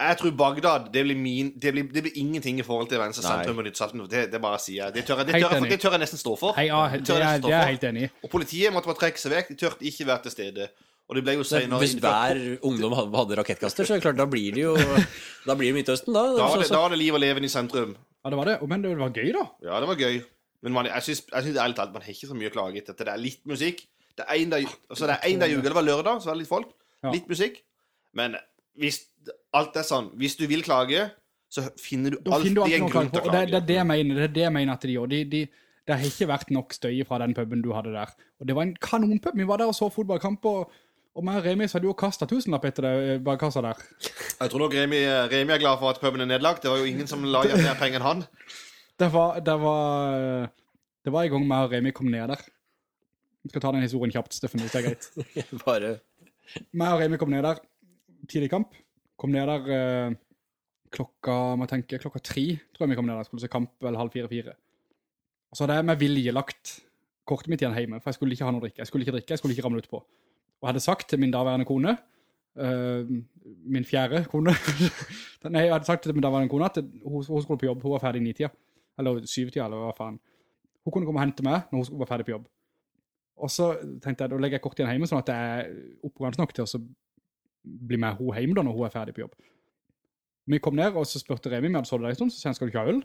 Jeg tror Bagdad det blir, min, det blir, det blir ingenting i forhold til Venstre sentrum og nyttårsaften. Det, det bare sier jeg. Det tør det tør det tør jeg nesten stå for. Hei, ja, Det det, tør jeg det er jeg helt enig i. Og politiet måtte bare trekke seg vekk. De turte ikke være til stede. Og det ble jo senere Hvis hver ungdom hadde- rakettkaster, så er det klart, da blir det jo [LAUGHS] Da blir det Midtøsten, da. da var, det, da var det liv og leven i sentrum. Ja, det var det. Men det var gøy, da. Ja, det var gøy. Men man, jeg syns ærlig talt man har ikke så mye å klage etter. Det er litt musikk. Det er dag, altså dag i uka. Det var lørdag, så var det litt folk. Ja. Litt musikk. Men hvis alt er sånn Hvis du vil klage, så finner du alltid finner du alltid en grunn til å klage. det, det er det jeg mener. Det er det jeg mener at de gjør. De, de, det har ikke vært nok støy fra den puben du hadde der. Og det var en kanonpub. Vi var der og så fotballkamp og, Og meg og Remi så hadde jo kastet tusenlapp etter det eh, bak kassa der. Jeg tror nok Remi, Remi er glad for at puben er nedlagt. Det var jo ingen som la igjen mer penger enn han. Det var, det var, eh, det var en gang meg og Remi kom ned der. Vi skal ta den historien kjapt, Steffen, hvis det er greit. [LAUGHS] Bare Meg og Remi kom ned der, tidlig kamp. Kom ned der eh, klokka, må jeg tenke, klokka tre, tror jeg vi kom ned der. Skulle se kamp eller halv fire-fire. Og så hadde jeg med vilje lagt kortet mitt igjen hjemme, for jeg skulle ikke ha noe å drikke. Jeg skulle ikke drikke, jeg skulle ikke ramle ut på. Og jeg hadde sagt til min daværende kone, eh, min fjerde kone, [LAUGHS] nei, jeg hadde sagt til min daværende kone at hun, hun skulle på jobb, hun var ferdig i ni-tida, eller syv-tida, eller hva faen. Hun kunne komme og hente meg når hun var ferdig på jobb. Og så tenkte jeg, da legger jeg kortet igjen hjemme, sånn at jeg er oppegående nok til å bli med hun hjem da når hun er ferdig på jobb. Vi kom ned, og så spurte Remi jeg hadde sovet der en stund, så sier han, skal du ikke ha øl?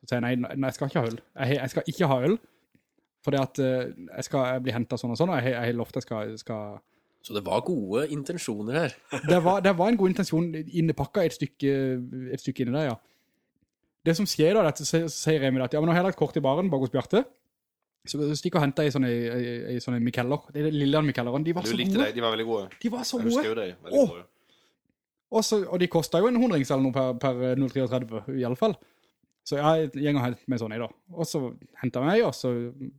Så sier jeg, nei, nei, jeg skal ikke ha øl. Jeg, jeg skal ikke ha øl, fordi at eh, jeg skal bli hentet sånn og sånn, og jeg, har lovt jeg skal, skal... Så det var gode intensjoner her. [LAUGHS] Det var, det var en god intensjon innepakket et stykke, et stykke inni der, ja. Det som skjer da, det så sier Remi at, ja, men nå har jeg lagt kort i baren bak hos Bjarte, så stikk og hente i sånne, i, i sånne Mikeller. Det er lille Mikelleren, de var Du så likte gode. De var veldig gode. De var så Jeg husker gode. Veldig Åh! gode. Og, og de kostet jo en hundrings eller noe per, per 0,33 i alle fall. Så jeg gjenger og hentet med sånn i da. Og så hentet jeg meg, og så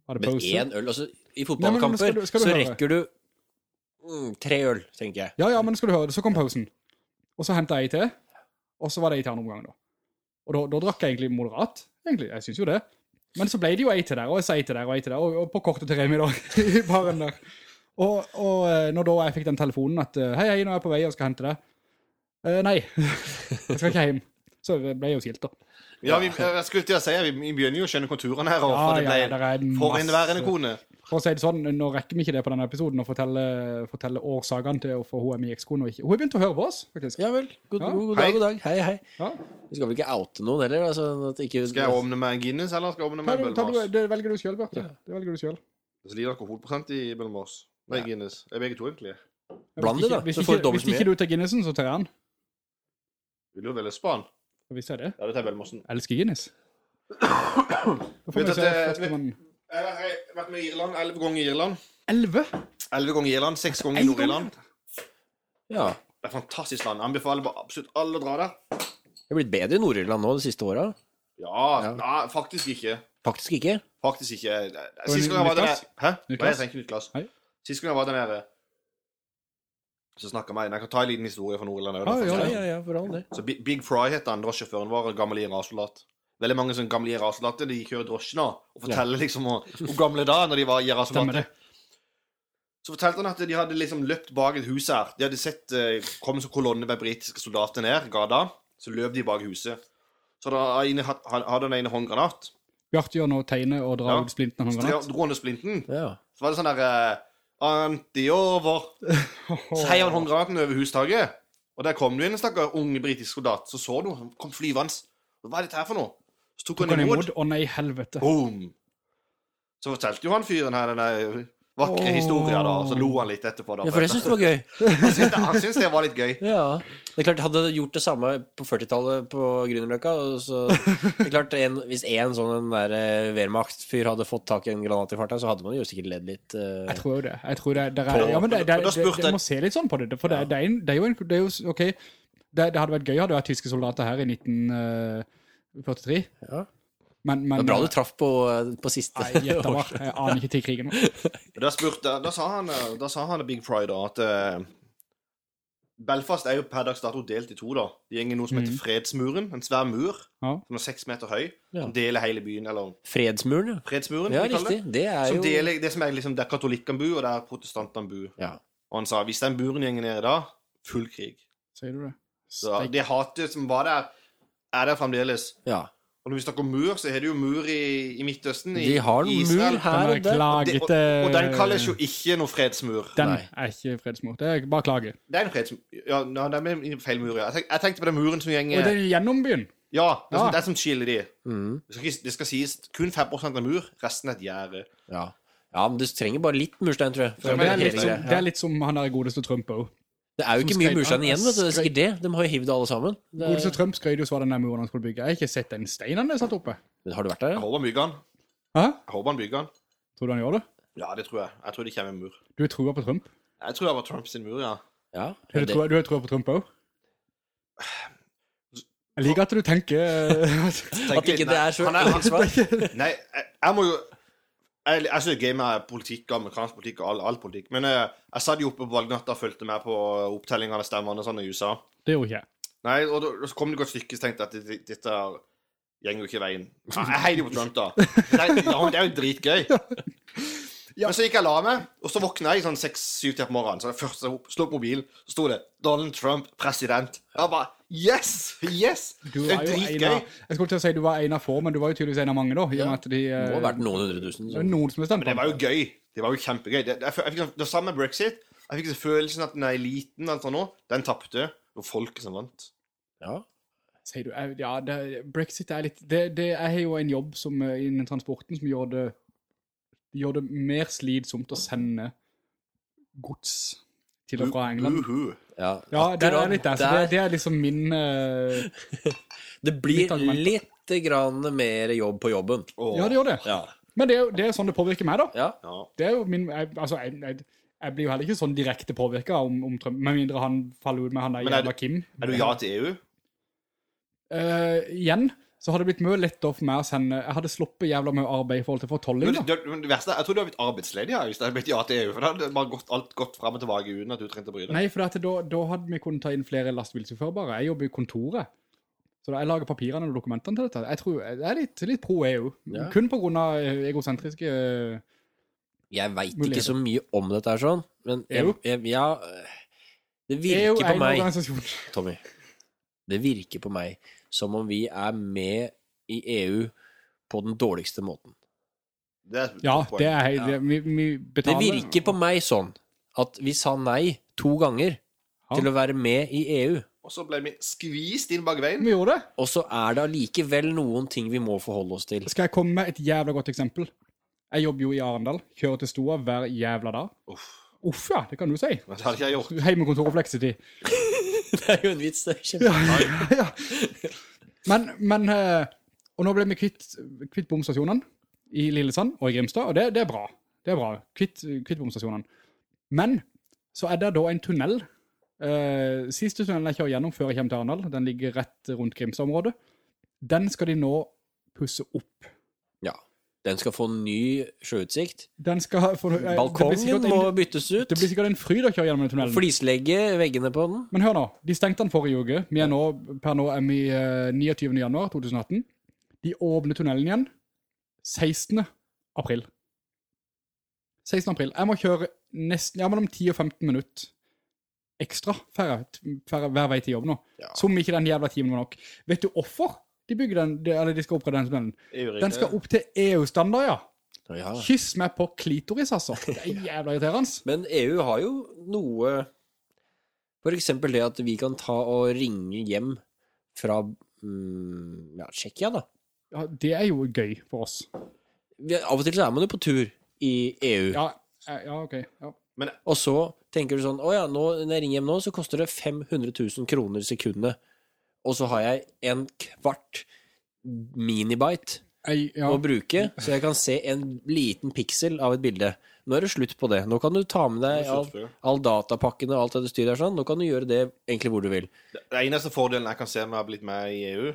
var det Men en øl altså, I Nei, fotballkamper skal du- skal du så høre? rekker du mm, tre øl, tenker jeg. Ja, ja, men skal du høre det, så kom pausen. Og så hentet jeg til, og så var det i til andre omgang da. Og da, da drakk jeg egentlig moderat, egentlig, jeg synes jo det. Men så ble det jo ei til der, og ei til der, og ei til der, og, og på kortet til Remi da, [LAUGHS] i baren der. Og, og eh, når da jeg fikk den telefonen at, eh, hei, hei, nå er jeg på vei og skal hente deg. Uh, nei, [LAUGHS] jeg skal ikke hjem. Så det ble jo skilt da. Ja, vi, jeg skulle til å si, vi, vi begynner jo å skjønne konturene her, og Ja, for det ja, ble er for masse- en kone. For å si det sånn, nå rekker vi ikke det på denne episoden å fortelle, fortelle årsakene til å få hun er min ekskone. Hun har begynt å høre på oss, faktisk. Ja vel. God, Ja. god, god Hei. dag, god dag. Hei, hei. Ja. Vi skal vel ikke oute noen heller? Altså, at ikke, Skal jeg åpne meg en Guinness, eller skal jeg åpne meg en du- Bølmars? det velger du selv, Bjarte. Det velger du sjøl. Så lite alkoholprosent i Bølmars. Nei, Guinness. Er begge to egentlig? Bland det, da, Hvis så ikke, får du dobbelt hvis ikke du tar Guinnessen, så tar jeg den. Vil du velge span? Og visste jeg det. Ja, det velmåsen. Jeg elsker Guinness. Hvorfor får Vet vi at se førstemann. Jeg har vært med i Irland, 11 ganger i Irland. 11? 11 ganger i Irland, 6 ganger i. Nord-Irland. Ja. Det er et fantastisk land. Anbefaler bare absolutt alle å dra der. Det er blitt bedre i Nord-Irland nå de siste åra. Ja, Ja. nei, faktisk ikke. Faktisk ikke. Faktisk ikke. Sist gang jeg var der? Hæ? Jeg tenker nytt glass. Sist gang jeg var der nede, så snakker vi en. Jeg kan ta en liten historie fra Nord-Irland. også, da, Ja, ja, Ja, ja, ja, for all det. Så Bi- Big Fry heter han, drosjesjåføren vår, gammel IRA-soldat. Veldig mange sånne gamle IRA-soldater de kjører drosje nå og forteller liksom hvor gamle da når de var IRA-soldater. Så fortalte han at de hadde liksom løpt bak et hus her. De hadde sett eh, kom en sånn kolonne med britiske soldater ned gata. Så løp de bak huset. Så da hadde han ene håndgranat. Bjarte gjør nå tegne og drar Ja. ut splinten av Så dro han ned splinten. Ja. Så var det sånn der eh, Anti over. [LAUGHS] Så heiv han håndgranaten over hustaket. Og der kom det en stakkar unge britisk soldat. Så så du, han kom flyvende. Hva er dette her for noe? Så tok, Tok han imot. Å nei, helvete. Boom! Så fortalte jo han fyren her den vakre oh. historien, da. Og så lo han litt etterpå. da. ja, for jeg syns det var gøy. Han syntes det, han syntes det var litt gøy. Ja. Det er klart, Hadde gjort det samme på 40-tallet på Grünerløkka så det er klart, en, Hvis en sånn der eh, Wehrmacht-fyr hadde fått tak i en granat i farta, så hadde man jo sikkert ledd litt. Uh... Jeg tror jo det. Jeg tror det, det er, ja, men det, det, det, det, må se litt sånn på det. For det, det, er, det er jo en, det er jo, ok, det, det hadde vært gøy hadde vært tyske soldater her i 1943. Ja. Men, men Det var bra du traff på, eh, på siste. Nei. Jeg [LAUGHS] aner ikke til krigen. [LAUGHS] Da, spurte, da, sa han, eh, da sa han Big Fry da at uh, Belfast er jo per dags dato delt i to. da. Det gjenger noe som heter mm. Fredsmuren. En svær mur Ja. som er seks meter høy. Ja. Som deler hele byen. Eller Fredsmuren, ja. Fredsmuren, Ja, riktig. det. Det er Som jo deler det som er liksom der katolikkene bor, og der protestantene bor. ja. Og han sa hvis den muren gjenger ned i dag, full krig. Sier du det? Så det hatet som var der, er der fremdeles. ja. Og når vi snakker mur, så har du jo mur i, i Midtøsten. I, De har i en mur her Den og der. Og, og, og den kalles jo ikke noe fredsmur. Den Nei. er ikke fredsmur. Det er bare klage. Det er en fredsmur. Ja, no, det er feil mur, ja. Jeg, tenk, jeg tenkte på den muren som Og gjenger det er gjennom byen. Ja, det er, som, Ja. det er som skiller de. Mm. Det skal, det skal sies kun 5 av mur, resten er et gjerde. Ja. ja, men du trenger bare litt murstein, tror jeg. Det er litt som, det er litt som han der godeste Trump også. Det er jo ikke mye murstein igjen, vet du. Det er sikkert det. De har jo hivd alle sammen. Det Godeste. Trump skrøt jo så var den der muren han skulle bygge. Jeg har ikke sett den steinen han er satt oppe. Men Har du vært der? Jeg håper han bygger den. Hæ? Jeg håper han bygger den. Tror du han gjør det? Ja, det tror jeg. Jeg tror det kommer en mur. Du tror på Trump? Jeg tror det var Trump sin mur, ja. Ja, du det, tro- du har troa på Trump òg? Jeg liker at du tenker [SIGHS] At ikke det er så Han er- han, svar. Nei, jeg, jeg må jo Jeg, jeg synes det er gøy med politikk, amerikansk politikk og all, all politikk. Men jeg, jeg satt jo oppe på valgnatta og fulgte med på opptellingene av stemmene sånn i USA. Det gjorde ikke jeg. Nei, og, da, så kom det et stykke, så tenkte jeg at dette, gjenger jo ikke veien. [LAUGHS] Jeg heier jo på Trump, da. Ja, det er jo dritgøy. [LAUGHS] Men så gikk jeg og la meg, og så våkna jeg sånn seks-syv til på morgenen. Så jeg først jeg slo opp mobilen, så sto det 'Donald Trump, president'. Jeg bare Yes! Yes! Du Det var er dritgøy. av, jeg skulle til å si du var en av få, men du var jo tydeligvis en av mange, da. I og med at de, det må ha vært noen hundre tusen. det Så. noen som Men det var jo gøy. Det var jo kjempegøy. Det, jeg, jeg fikk, sånn- det samme med brexit. Jeg fikk så følelsen at den eliten altså nå, den tapte. Det var folket som vant. Ja. Sier du, eh, ja, det, Brexit er litt det, det er jo en jobb som, eh, innen transporten som gjør det, gjør det mer slitsomt å sende gods til og fra England. Uhu. ja. Ja, det er litt der, Så det, det er liksom min uh, [LAUGHS] Det blir Litt grann mer jobb på jobben. Åh. Ja, det gjør det. Ja. Men det er jo det er sånn det påvirker meg, da. ja. Ja. Det er jo min jeg, Altså, jeg, jeg, jeg blir jo heller ikke sånn direkte påvirka om, om Trump, med mindre han faller ut med han der er jævla Kim. Er du ja til EU? Uh, igjen så hadde det blitt mye lettere for meg å sende Jeg hadde sluppet jævla mye arbeid i forhold til å få tolling. Men da. det, verste er, Jeg tror du har blitt arbeidsledig hvis det hadde blitt ja til EU. For da hadde bare gått, alt gått fram og tilbake uten at du trengte å bry deg. Nei, for da, da hadde vi kunnet ta inn flere lastebilsjåfører. Jeg jobber i kontoret. Så da jeg lager papirene og dokumentene til dette. Jeg tror jeg er litt, litt pro EU. Ja. Kun på grunn av eh, egosentriske uh, Jeg veit ikke så mye om dette her, sånn, men EU? jeg, ja Det EU virker er på en meg, organisasjon. Tommy Det virker på meg som om vi er med i EU på den dårligste måten. Det er Ja, det er helt Ja. Vi, vi Det virker på meg sånn at vi sa nei to ganger Ja. til å være med i EU, Og så ble vi skvist inn bak veien. Vi gjorde det. og så er det allikevel noen ting vi må forholde oss til. Skal jeg komme med et jævla godt eksempel? Jeg jobber jo i Arendal. Kjører til Stoa hver jævla dag. Uff, Uff, ja, det kan du si. men det hadde ikke jeg gjort. Heimekontor og Flexity. [LAUGHS] Det er jo en vits, det. er Kjempe. Ja, ja. Men, men eh, Og nå ble vi kvitt, kvitt bomstasjonene i Lillesand og i Grimstad, og det, det er bra. Det er bra. Kvitt, kvitt bomstasjonene. Men så er det da en tunnel. Eh, siste tunnelen jeg kjører gjennom før jeg kommer til Arendal, den ligger rett rundt Grimstad-området. Den skal de nå pusse opp. Den skal få ny sjøutsikt. Få, eh, Balkongen må en, byttes ut. det blir sikkert en fryd å kjøre gjennom den tunnelen. Flislegge veggene på den. Men hør nå, de stengte den forrige uke. Vi er nå, per nå er vi eh, 29. januar 2018. De åpner tunnelen igjen 16. april. 16. april. Jeg må kjøre nesten, ja, mellom 10 og 15 minutter ekstra færre, færre hver vei til jobb nå. Ja. Som ikke den jævla timen var nok. Vet du hvorfor de bygger den, de- eller de skal oppgradere den? EU-regler. Den skal opp til EU-standard, ja. Ja. Kyss meg på klitoris, altså. Det er jævla irriterende. [LAUGHS] Men EU har jo noe For eksempel det at vi kan ta og ringe hjem fra mm, ja, Tsjekkia, da. Ja, det er jo gøy for oss. Vi, av og til så er man jo på tur i EU, Ja, eh, ja ok. Ja. og så tenker du sånn Å ja, nå, når jeg ringer hjem nå, så koster det 500 000 kroner sekundet. Og så har jeg en kvart minibite ja. å bruke, så jeg kan se en liten piksel av et bilde. Nå er det slutt på det. Nå kan du ta med deg all, all datapakkene og alt det styret der sånn. Nå kan du gjøre det egentlig hvor du vil. Det eneste fordelen jeg kan se med å ha blitt med i EU,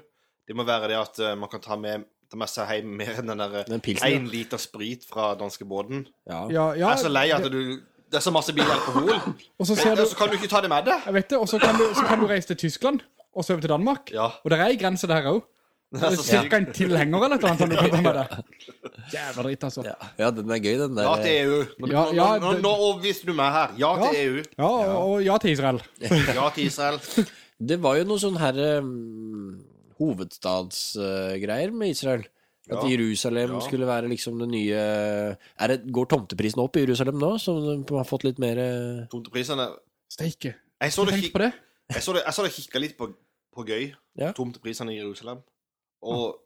det må være det at eh, man kan ta med, ta med seg hjem mer enn den der Den ja. én liter sprit fra danskebåten. Ja. Ja, ja, Jeg er så lei at du Det er så masse billig alkohol. Og så ser Men, du, så kan du ikke ta det med deg. jeg vet det, og så kan, du, så kan du reise til Tyskland, og så over til Danmark. Ja. Og det er en grense der er er cirka en tilhenger eller noe sånt. Jævla dritt, altså. Ja. ja, den er gøy, den der. Ja til EU. Nå, Ja, ja, nå, nå, nå overbeviste du meg her. Ja til EU. Ja, og, og ja til Israel. Ja til Israel. [LAUGHS] Det var jo noe sånn her um, hovedstadsgreier med Israel. At Ja. Jerusalem Ja. skulle være liksom det nye er det, Går tomteprisen opp i Jerusalem nå, som har fått litt mer eh, Tomteprisene Steike. Jeg så det, Tenk det. det, jeg så det kikka litt på, på gøy. Ja. Tomteprisene i Jerusalem. Og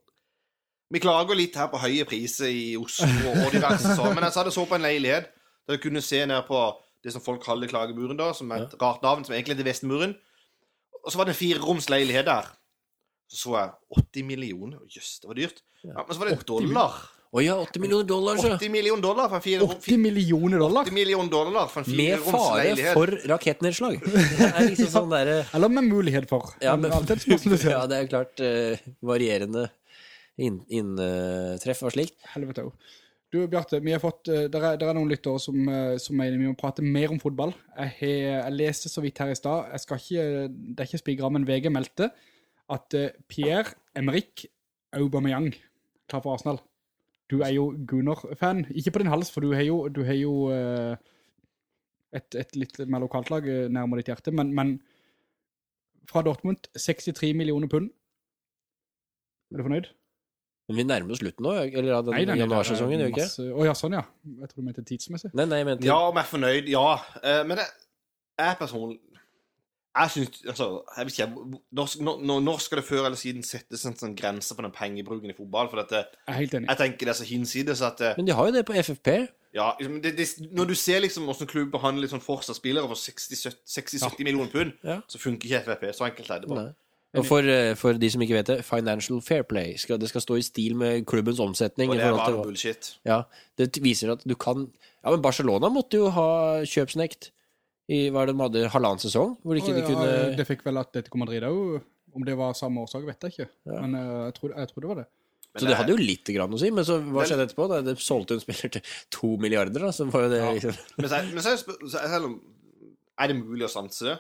vi klager litt her på høye priser i Oslo og diverse sånn, men jeg sa det så på en leilighet der du kunne se ned på det som folk kaller Klagemuren, da, som er et rart navn, som egentlig heter Vestmuren. Og så var det en fireroms leilighet der. Så så jeg 80 millioner. Jøss, det var dyrt. Ja, men så var det 80 dollar. Å ja, 80 millioner dollar, så. 80 millioner dollar for en fire, 80 millioner dollar? 80 millioner dollar for en Med fare for rakettnedslag. [LAUGHS] Det er liksom [LAUGHS] sånn der, Eller med mulighet for. ja, Men [LAUGHS] ja, det er klart uh, varierende inn- inntreff og slikt. Helvete òg. Du, Bjarte, vi har fått, uh, der, er, der er noen lyttere som, eh, som mener vi må prate mer om fotball. Jeg, har, jeg leste så vidt her i stad, det er ikke spigra, men VG meldte at eh, Pierre Emerick Aubameyang klar for Arsenal. Du er jo Gunnar-fan. Ikke på din hals, for du har jo, du har jo eh, et, et litt mer lokalt lag eh, nærmere ditt hjerte, men, men fra Dortmund 63 millioner pund. Er du fornøyd? Men vi nærmer oss slutten nå, eller av den januarsesongen, det gjør vi ikke? Å ja, sånn ja. Jeg tror du mente tidsmessig. Nei, nei, jeg mente Ja, om jeg er fornøyd, ja. Eh, men det er personlig Jeg syns Altså, jeg vet ikke når, når, når skal det før eller siden settes en sånn grense på den pengebruken i fotball? For dette, Jeg er helt enig. jeg tenker det er så hinsides at eh, Men de har jo det på FFP. Ja, liksom, det, det, når du ser liksom hvordan klubb behandler litt sånn Forsa-spillere for 60-70 millioner pund, Ja. så funker ikke FFP. Så enkelt er det bare. Nei. Og for, eh, for de som ikke vet det, Financial Fair Play. Skal, det skal stå i stil med klubbens omsetning. Og det er bare bullshit. Ja, det viser at du kan Ja, men Barcelona måtte jo ha kjøpsnekt i hva er det de hadde, halvannen sesong, hvor de ikke de kunne Det fikk vel at Atletico Madrid òg. Om det var samme årsak, vet jeg ikke. Ja. Men eh, jeg, tror, jeg tror det var det. Så det hadde jo litt grann å si, men så hva Men- skjedde etterpå? Da? De solgte en spiller til to milliarder, da, så var jo det liksom Men, så, men så, er det er det det mulig å sanse det?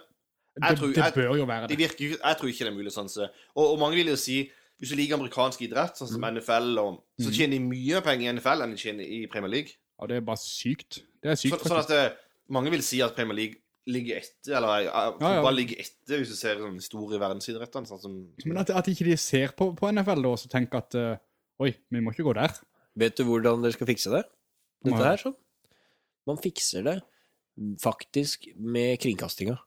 Jeg Det, tror- det bør jo være Det det. virker, jeg tror ikke det er mulig å stanse. Og, og mange vil jo si hvis du liker amerikansk idrett, sånn som NFL, og, så tjener de mye penger i NFL enn de tjener i Premier League. Ja, det er bare sykt. Det er Så, sånn at det, mange vil si at Premier League ligger etter, eller fotball Ja, ja. ligger etter, hvis du ser sånn store verdensidrettene. Sånn som, Men at, at ikke de ser på, på NFL da, og så tenker at uh, Oi, vi må ikke gå der. Vet du hvordan dere skal fikse det? Dette her, sånn. Man fikser det faktisk med kringkastinga.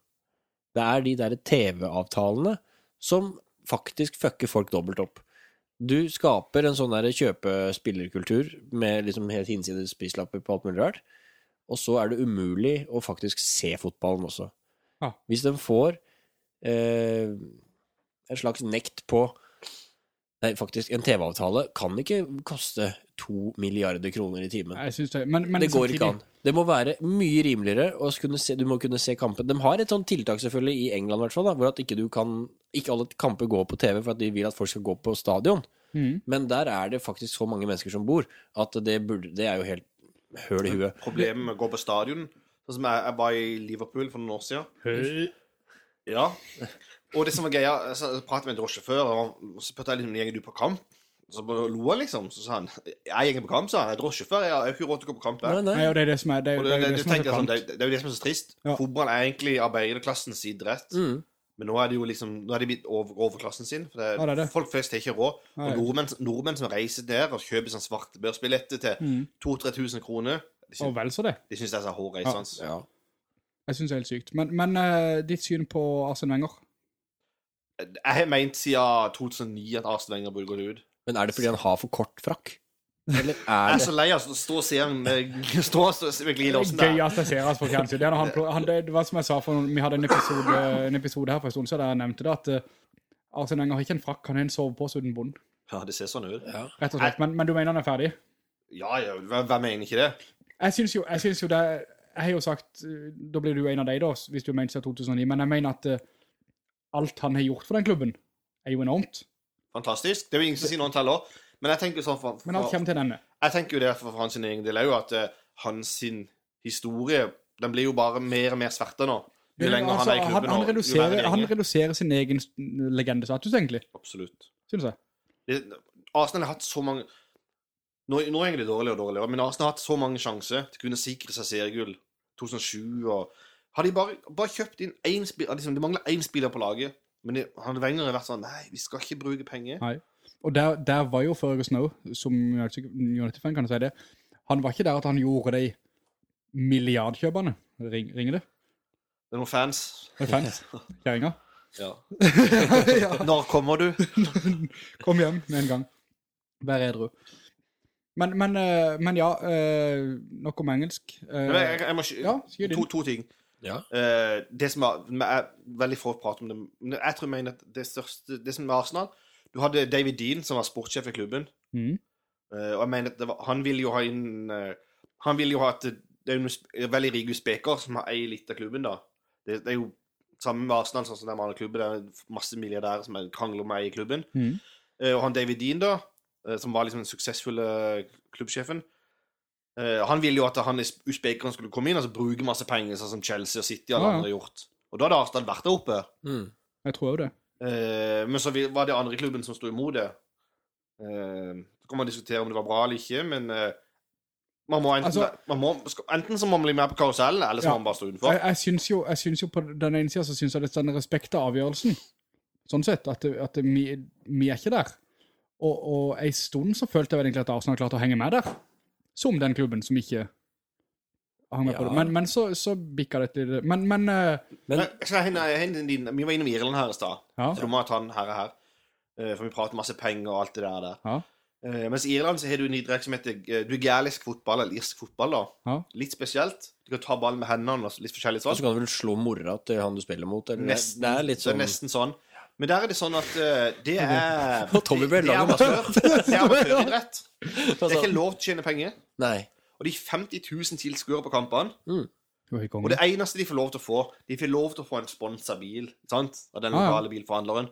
Det er de der TV-avtalene som faktisk fucker folk dobbelt opp. Du skaper en sånn kjøpe-spillerkultur med liksom helt hinsides prislapper på alt mulig rart, og så er det umulig å faktisk se fotballen også. Ja. Hvis de får eh, en slags nekt på Nei, faktisk, en TV-avtale kan ikke koste to milliarder kroner i timen. Det, men, men Det går samtidig- ikke an. Det må være mye rimeligere, og se, du må kunne se kampen. De har et sånt tiltak selvfølgelig i England, hvert fall, hvor at ikke du kan Ikke alle kamper går på TV for at de vil at folk skal gå på stadion. Mm. Men der er det faktisk så mange mennesker som bor, at det, burde, det er jo helt høl i huet. problemet med å gå på stadion. Sånn som jeg, jeg var i Liverpool for noen år siden. Ja. Og det som var greia, så jeg pratet med en drosjesjåfør, og så spurte jeg liksom, gjenger du på kamp? Så lo han liksom. Så sa han, jeg gjenger på kamp, sa han. Jeg er drosjesjåfør, jeg har ikke råd til å gå på kamp. Nei, nei. Nei, og det er det som er det, er- det, det, det, det, det, som så jeg sånn, kant. det, det er jo det som er så trist. Ja. Fotball er egentlig arbeiderklassens idrett. Mm. Men nå er det jo liksom, nå er de blitt over, overklassen sin. For det, Ja, det er det. Folk flest har ikke råd. Og nordmenn, nordmenn som reiser der og kjøper sånn svartebørsbilletter til mm. 2000-3000 kroner, de Og syns, vel så det. de syns det er så hårreisende. Ja. Jeg synes det er helt sykt. Men, men uh, ditt syn på Arsene Wenger? Jeg har ment siden 2009 at Arsen Wenger burde gått ut. Men er det fordi han har for kort frakk? Eller Jeg er er så lei av å stå og se han med [LAUGHS] stå og Det er gøy der. at jeg ser oss på fjernsyn. Det, er han, han, det, det var som jeg sa, for vi hadde en episode, en episode her for en stund siden der jeg nevnte det, at uh, Arsene Wenger har ikke en frakk, han har en sovepose uten bunn. Ja, det ser sånn ut. ja. Rett og slett. Men, men du mener han er ferdig? Ja, ja, hvem mener ikke det? Jeg synes jo, jeg synes jo det Jeg har jo sagt eh, Da blir du en av deg, da, hvis du mener siden 2009. Men jeg mener at eh, alt han har gjort for den klubben, er jo enormt. Fantastisk. Det er jo ingen som sier noe annet heller. Men jeg tenker sånn for, Men alt kommer til denne. Jeg tenker jo det for, for hans egen del òg, at uh, hans sin historie Den blir jo bare mer og mer sverta nå. Jo lenger Altså, han er i klubben, han, han, reduserer, han reduserer sin egen legendestatus, egentlig. Absolutt. Syns jeg. Det, Arsenal har hatt så mange Nå, nå går det dårligere og dårligere, men Arsenal har hatt så mange sjanser til å kunne sikre seg seriegull. 2007 og Har de bare, bare kjøpt inn én spiller liksom, Det mangler én spiller på laget, men de, han Wenger har vært sånn Nei, vi skal ikke bruke penger. Nei. Og der, der var jo Ferguson òg, som United-fan kan du si det. Han var ikke der at han gjorde de milliardkjøpene. Ring, ringer det? Det er noen fans. Det er fans. [LAUGHS] Kjerringa. Ja. [LAUGHS] ja. Når kommer du? [LAUGHS] Kom hjem med en gang. Vær edru. Men, men, eh, men ja, eh, nok om engelsk. Eh, jeg, jeg, jeg må, ja, to, to ting. ja. Eh, det som er, er Veldig få prater om det. Jeg tror jeg mener at det største Det som er Arsenal Du hadde David Dean, som var sportssjef i klubben. Mm. Uh, og jeg mener var, han ville jo ha inn uh, Han ville jo ha et det, er jo veldig rike usbeker som har eier litt av klubben, da. Det, det er jo samme med Arsenal sånn som er andre klubber. Det er masse milliardærer som er- krangler om å eie klubben. Mm. Uh, og han David Dean, da, som var liksom den suksessfulle klubbsjefen eh, Han ville jo at han usbekeren skulle komme inn og altså bruke masse penger, sånn som Chelsea og City og alle Ja, ja. andre har gjort. Og da hadde Arsenal vært der oppe. Mm. Jeg tror jo det. Eh, men så var det andre klubben som sto imot det. Eh, så kan man diskutere om det var bra eller ikke, men eh, man må enten, Altså- man må, enten så må man bli med på karusellen, eller så Ja. må man bare stå utenfor. Jeg, jeg syns jo, jeg syns jo på den ene sida så syns jeg det er den respekt av avgjørelsen. Sånn sett. At, at vi, vi er ikke der. Og, og ei stund så følte jeg egentlig at Arsenal klarte å henge med der. Som den klubben som ikke hang med på det. Men, men så, så bikka det til Men, men eh, Men Men, skal jeg hente- hente din, vi var innom Irland her i stad, Ja. så du må ta den her og her. Eh, for vi prater masse penger og alt det der. der. Ja. Uh, mens i Irland så har du en idrett som heter Du er gælisk fotball, eller irsk fotball, da. Ja. Litt spesielt. Du kan ta ballen med hendene og litt forskjellig så sånn. kan du vel slå mora til han du spiller mot? Eller? Nesten, Det er litt det er sånn nesten sånn. Men der er det sånn at uh, det er Og Tommy ble det, er amatør. Det er amatøridrett. [LAUGHS] Det er ikke lov til å tjene penger. Nei. Og de 50 000 tilskuere på kampene Mm. Og det eneste de får lov til å få, de får lov til å få en sponsa bil sant? av den Ja, ja. lokale bilforhandleren.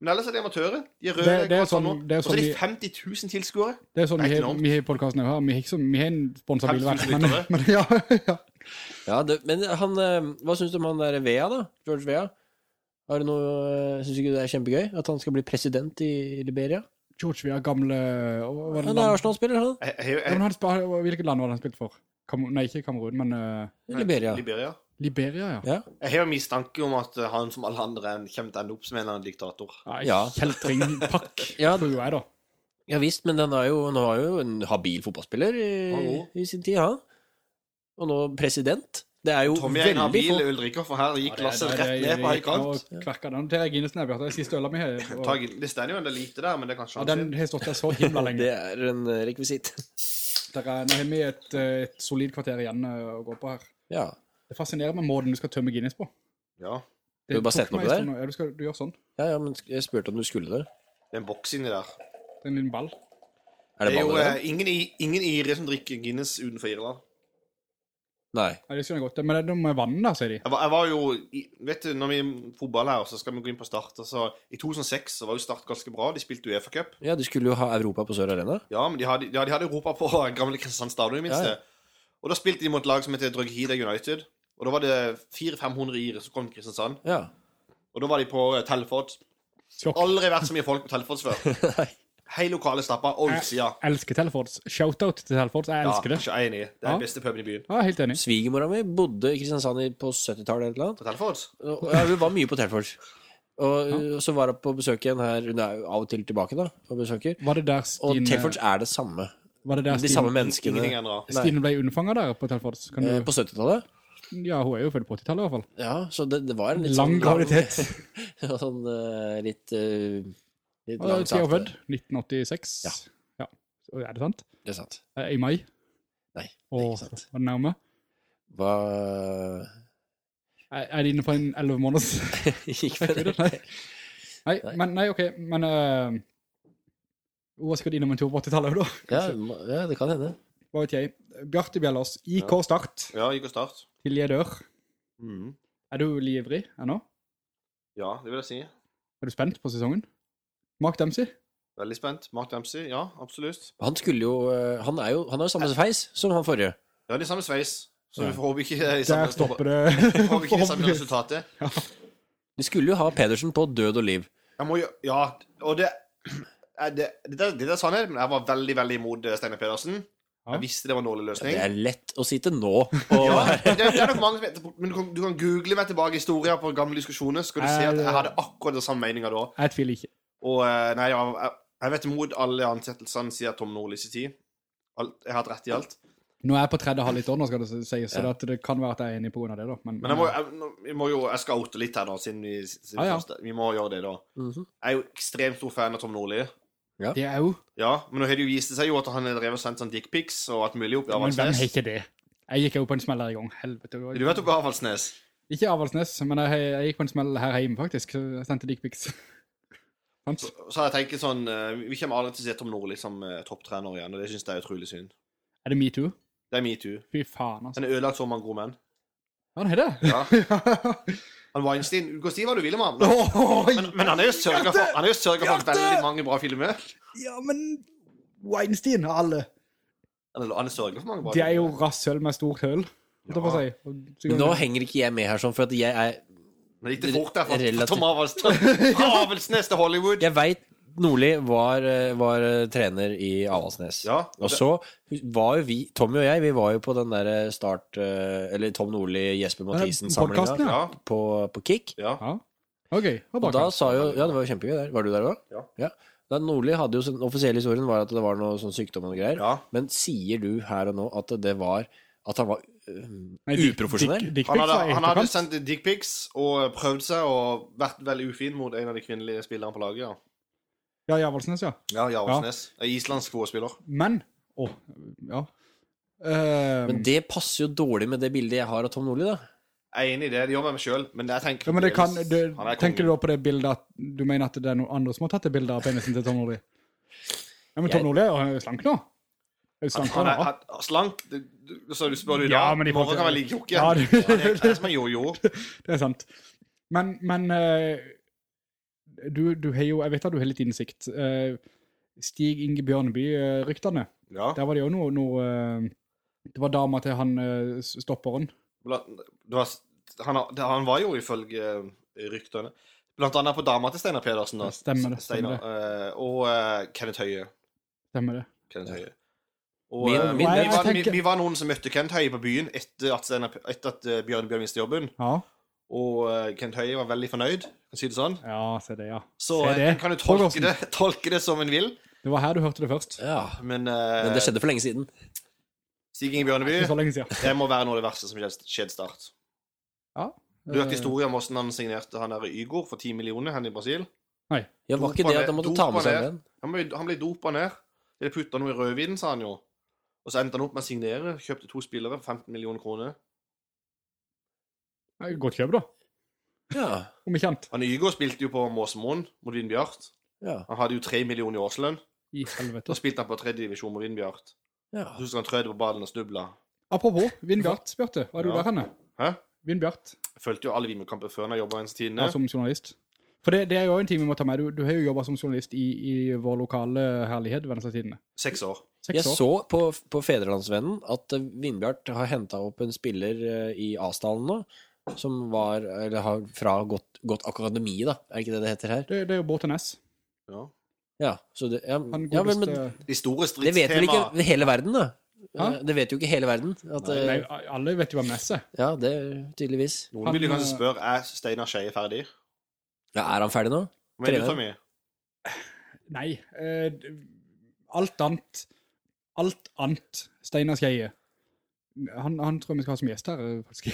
Men ellers er de amatører. De er røde. Det- det er sånn- det er Og så er de sånn 50 000 tilskuere. Det er sånn Det er vi har, i podkasten her. Vi har, ikke vi har en sponsa bil hver. [LAUGHS] Men, men [LAUGHS] ja, ja. Ja, det, men han eh, Hva syns du om han der Vea, da? George Vea? Har du noe Syns du ikke det er kjempegøy at han skal bli president i Liberia? George, vi har gamle Han land- er Arsenal-spiller, han. Jeg, jeg, jeg, han Hvilket land var det han spilt for? Kam nei, ikke Kamerun, men Uh, Liberia. Liberia. Liberia, ja. Ja. Jeg har jo mistanke om at han som alle andre kommer til å ende opp som en eller annen diktator. Nei, Ja. Kjeltringpakk, [LAUGHS] Ja. tror jeg, da. Ja visst, men den er jo, han var jo en habil fotballspiller i, i sin tid, han. Og nå president. Det er jo Tommy er en veldig habil få Ulrikker, for her gikk glasset rett ned på høykant. kant den til Guinnesen, her, Bjarte. Siste øla mi her. [LAUGHS] Ta- Det står jo en lite der, men det er kanskje Ja, den har stått der så himla lenge. [LAUGHS] Det er en eh, rekvisitt. [LAUGHS] Er, nå har vi et, eh, et solid kvarter igjen eh, å gå på her. Ja. Det fascinerer meg måten du skal tømme Guinness på. Ja. Det Du bare setter den oppi der? Ja, du, skal, du gjør sånn. ja, ja, men jeg spurte om du skulle det. Det er en boks inni der. Det er en liten ball. Er Det det er jo baller? ingen, i- ingen irer som drikker Guinness utenfor Irland. Nei. Ja, det skjønner jeg godt. Men det er noe med vann da sier de. Jeg var, jeg var jo i, Vet du, når vi er fotball her, så skal vi gå inn på Start. Altså, I 2006 så var jo Start ganske bra. De spilte Uefa Cup. Ja, de skulle jo ha Europa på Sør Arena. Ja, men de hadde, ja, de hadde Europa på [LAUGHS] gamle Kristiansand stadion, i minste. Ja, ja. Og da spilte de mot et lag som heter Drøghida United. Og da var det 400-500 irer som kom til Kristiansand. Ja. Og da var de på eh, Telford. Aldri vært så mye folk på Telford før. [LAUGHS] Hei lokale stappa. Oldsida. Jeg elsker Telfords. Shout-out til Telfords. Jeg Ja, elsker det. ikke enig. Det er Ja. den beste puben i byen. Ja, helt enig. Svigermora mi bodde i Kristiansand på 70-tallet eller noe. På Telfords? Ja, hun var mye på Telefords. Og ja. så var hun på besøk igjen her Hun er jo av og til tilbake, da. Og besøker. Var det der Stine... Og Telefords Telfords er det samme. var det der De samme menneskene. Stine ble unnfanga der på Telfords? Kan Eh, du, På 70-tallet. ja, hun er jo født på 80-tallet, i hvert fall. Ja, så det, det var en litt Lang sånn graviditet. [LAUGHS] sånn eh, litt uh, Litt Og langsakte. født 1986. Ja. ja. Er det sant? Det er sant. Eh, I mai? Nei, det er ikke sant. var det nærme? Hva Er er det inne på en 11 måneders [LAUGHS] ikke for det? Nei. Nei, Nei. men nei, ok, men uh, Hun har sikkert innom en tur på 80-tallet, da. Ja, ja, det kan hende. Hva vet jeg. Bjarte Bjellås, IK Start, Ja, IK Start. Til jeg Dør. Mm. Er du livrig ennå? Ja, det vil jeg si. Er du spent på sesongen? Mark Dempsey? Veldig spent. Mark Dempsey, ja, absolutt. Han skulle jo eh, Han er jo Han har jo samme feis som han forrige. Ja, de samme sveis. Så vi får håpe ikke i Der stopper det. [LAUGHS] håper ikke det samme resultatet. resultatet. De skulle jo ha Pedersen på død og liv. Jeg må jo Ja, og det [CLEARS THROAT] det, det, det, det er sannhet, men jeg var veldig veldig imot eh, Steinar Pedersen. Jeg visste det var en dårlig løsning. Det er lett å sitte nå og [LAUGHS] Ja, det, det er nok mange som vet Men du kan, du kan google meg tilbake i historier på gamle diskusjoner, skal du se at jeg hadde akkurat den samme meninga da. Jeg tviler ikke. Og eh, nei, jeg, jeg, jeg vet imot alle ansettelsene siden Tom Nordlys i tid. Alt, jeg har hatt rett i alt. Nå er jeg på tredje halvliter nå skal det sies, så Ja. det, det kan være at jeg er enig av det, da. Men, Men jeg må, jeg, jeg, må jo, jeg skal oute litt her, da, siden vi, siden ah, ja. Første, vi må gjøre det, da. Mhm. Jeg er jo ekstremt stor fan av Tom Nordli. det er jo Ja, men nå har det jo vist seg jo at han har drevet og sendt sånn dickpics og alt mulig opp i Avaldsnes. Men hvem har ikke det? Jeg gikk jo på en smell her i gang. Helvete. Du vet jo på Avaldsnes? Ikke Avaldsnes, men jeg, jeg gikk på en smell her hjemme, faktisk. Jeg sendte dickpics. [LAUGHS] Så, så jeg tenkt sånn eh, Vi kommer aldri til å se Tom Nordli som eh, topptrener igjen, og det syns jeg er utrolig synd. Er det metoo? Det er metoo. Fy faen, altså. Han er ødelagt så mange gode menn. Ja, det er det. Ja. [LAUGHS] Han Weinstein Du kan si hva du vil om ham, men, men han er jo sørga for, han er jo sørget for veldig mange bra filmer. Ja, men Weinstein har alle. Han er, han er sørga for mange bra De er jo filmer. rasshøl med stort høl. si. Nå henger ikke jeg med her sånn, for at jeg er Men det gikk det fort der fra, Tom [LAUGHS] Avaldsnes Avaldsnes til Hollywood. Jeg veit Nordli var, eh, var eh, trener i Avaldsnes. Ja, Og så var jo vi, Tommy og jeg, vi var jo på den derre start eh, Eller Tom Nordli, Jesper Mathisen-samlinga ja. På, på Kick. ja. Ja. OK. Og da sa jo Ja, det var jo kjempegøy der. Var du der òg? Ja. Da Nordli hadde jo sin offisielle historien var at det var noe sånn sykdom og greier. Ja. Men sier du her og nå at det var At han var uprofesjonell? dick- dick Han hadde, han hadde sendt dickpics og prøvd seg og vært veldig ufin mot en av de kvinnelige spillerne på laget. Ja, Ja, Javalsnes, ja. ja Javalsnes. Ja. En Islandsk fotballspiller. Men Å, ja. Uh, Men det passer jo dårlig med det bildet jeg har av Tom Nordli, da. Jeg er enig i det. Det gjør meg meg sjøl. Men jeg tenker ja, men det kan, det, han er tenker du da på det bildet at du mener at det er noen andre som har tatt det bildet av penisen til Tom Nordli? Ja, men Tom Jeg- Nordli er jo slank nå. Er jo slank Han er han- slank det- du- Så du spør du i Ja, dag? morgen kan være like tjukk Ja, det, det- Han er- som en jojo. Det er sant. Men, men eh, du, du har jo Jeg vet at du har litt innsikt. Eh, Stig Inge Bjørneby-ryktene. Ja. Der var det jo noe, noe eh, Det var dama til han eh, stopperen. Det var, han, det- han var jo ifølge eh, ryktene Blant annet på dama til Steinar Pedersen. Da. Stemmer det, Steiner, stemmer det. og eh, Kenneth Høie. Stemmer det? Kenneth Høie. Og, Min- eh, min- vi, var, vi, vi var noen som møtte Kent Høie på byen etter at, etter at eh, Bjørn Bjørn mistet jobben. Ja. Og Kent Kenneth Høie var veldig fornøyd, kan si det sånn. Ja, se det, ja. Så Se eh, det. en kan jo tolke det, [LAUGHS] tolke det som en vil. Det var her du hørte det først. Ja. Men, uh, Men det skjedde for lenge siden. Stig Inge Bjørneby, siden. det må være noe av det verste som skjedde Start. Ja. Du har hørt Eh, historien om hvordan han signerte han der Ygor for 10 millioner hen i Brasil? Nei. Ja, Var ikke det at han måtte ta med seg den? Han ble, han ble dopa ned. Eller putta noe i rødvinen, sa han jo. Og så endte han opp med å signere. Kjøpte to spillere for 15 millioner kroner. Godt kjøp, da. Ja. Om ikke annet. Han Ygor spilte jo på Måsemoen mot Vindbjart. Ja. Han hadde jo tre millioner i årslønn. I Da helvete. spilte han på tredjedivisjon mot Vindbjart. ja. Så husker han trødde på ballen og snubla. Apropos Vindbjart, Bjarte. Var du Ja. der henne? Hæ? Vindbjart, Jeg fulgte jo alle Vindbjart-kamper før når jeg jobba i Tidene. ja, som journalist. For det, det er jo en ting vi må ta med. Du, du har jo jobba som journalist i, i vår lokale herlighet, Vennesla-tidene. Seks år. Seks Jeg år. så på, på Fedrelandsvennen at eh, Vindbjart har henta opp en spiller eh, i Asdalen nå, som var Eller har fra godt, godt akademi, da. Er det ikke det det heter her? Det, det er jo Båten S. Ja. Ja, så det, ja, Han ja men, men De store det vet vel ikke hele verden, da? Hæ? Eh, Det vet jo ikke hele verden. At, nei, Nei, alle vet jo hva er. ja, det tydeligvis. Noen vil jo kanskje spørre er Steinar Skeie ferdig. Ja, er han ferdig nå? Men du, trener. mye? Nei. Eh, alt annet Alt annet Steinar Skeie. Han, han tror vi skal ha som gjest her. faktisk.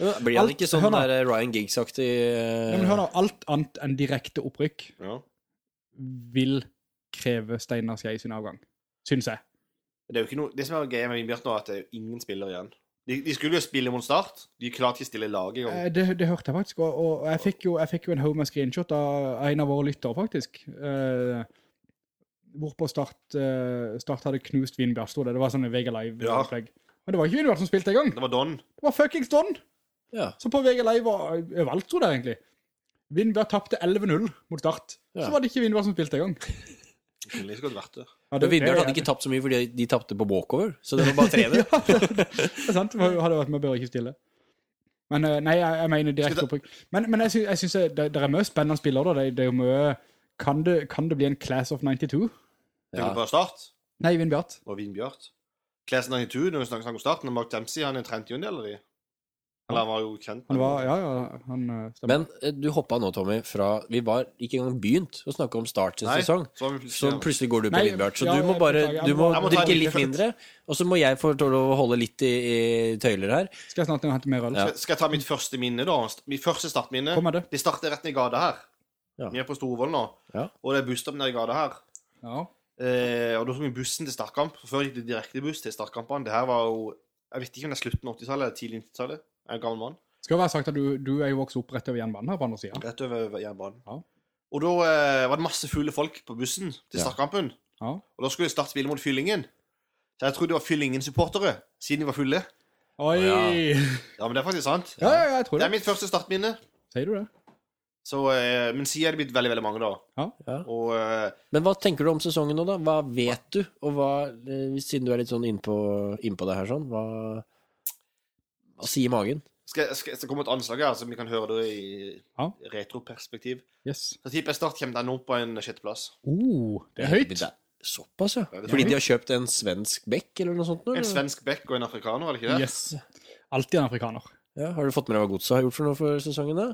Ja, Blir han Alt- ikke sånn der eh, Ryan Giggs-aktig uh... Men hør nå, alt annet enn direkte opprykk ja. vil kreve Steinar Skeie sin avgang. Syns jeg. Det er jo ikke noe Det som er greia med Vindbjart nå, er at det er ingen spiller igjen. De, de skulle jo spille mot Start. De klarte ikke å stille lag laget engang. Eh, Det, det hørte jeg faktisk, og, og jeg, fikk jo, jeg fikk jo en haug med screenshot av en av våre lyttere, faktisk. Eh, hvorpå Start, eh, Start hadde knust Vindbjart, sto det. Det var sånn VG Live-opplegg. Men det var ikke Vindbjart som spilte engang. Det var Don. Det var fuckings Don! Ja. Så på VG Live var overalt, tror det egentlig. Vindbjart tapte 11-0 mot Start. Ja. Så var det ikke Vindbjart som spilte engang. Det kunne godt vært det. Ja, Vindbjart hadde ikke tapt så mye fordi de tapte på walkover, så det var bare trener. [LAUGHS] ja, det det er sant. Det hadde vært med bør ikke stille. Men eh, nei, jeg, jeg mener direkte opprykk. Men, men jeg sy jeg syns det, det er mye spennende spillere, da. Det, det er jo mye kan kan det bli en Class of 92? Tenker Ja. du på Start Nei, Vindbjart. og Vindbjart? Class 92, når vi snakker snakker om starten, Mark Dempsey han en del av de. Eller han var jo kjent. Han var Ja, ja, han eh, stemmer. Men eh, du hoppa nå, Tommy, fra Vi var ikke engang begynt å snakke om Start sin sesong. så Så plutselig går du på Nei, Så ja, du må bare Du må må- drikke litt mindre. Og så må jeg få lov å holde litt i, i tøyler her. Skal jeg snart hente mer øl? Ja. Skal, skal jeg ta mitt første minne, da? Mitt første startminne. Kom med det. De starter rett ned i gata her. Ja. Vi er på Storvoll nå. Ja. Og det er busstopp nede i gata her. Ja. Eh, og da tok vi bussen til startkamp. Før gikk det direkte buss til startkampene. Det her var jo Jeg vet ikke om det er slutten av 80-tallet eller tidlig 90-tallet. Jeg er en gammel mann. Skal være sagt at du, du er jo vokst opp rett over jernbanen her på andre sida. Rett over jernbanen. Ja. Og da eh, var det masse fulle folk på bussen til startkampen. Ja. Og da skulle Start spille mot Fyllingen. Så jeg trodde det var Fyllingen-supportere, siden de var fulle. Oi! ja. Ja, Ja, men det er faktisk sant. ja, ja, jeg tror Det det. er mitt første startminne. Sier du det? Så, eh, men siden er det blitt veldig, veldig mange, da. Ja. Ja. Og eh, Men hva tenker du om sesongen nå, da? Hva vet du? Og hva, eh, siden du er litt sånn innpå innpå det her sånn, hva, hva sier magen? skal, skal, skal komme et anslag her, så vi kan høre det i Ja. retroperspektiv. Yes. Så tipper jeg Start kommer den opp på en sjetteplass. Oh, det er høyt. Det er Såpass, ja. Fordi de har kjøpt en svensk bekk eller noe sånt? Eller? En svensk bekk og en afrikaner, er det ikke det? Yes. Alltid en afrikaner. Ja, har du fått med deg hva Godset har gjort for noe for sesongen, da?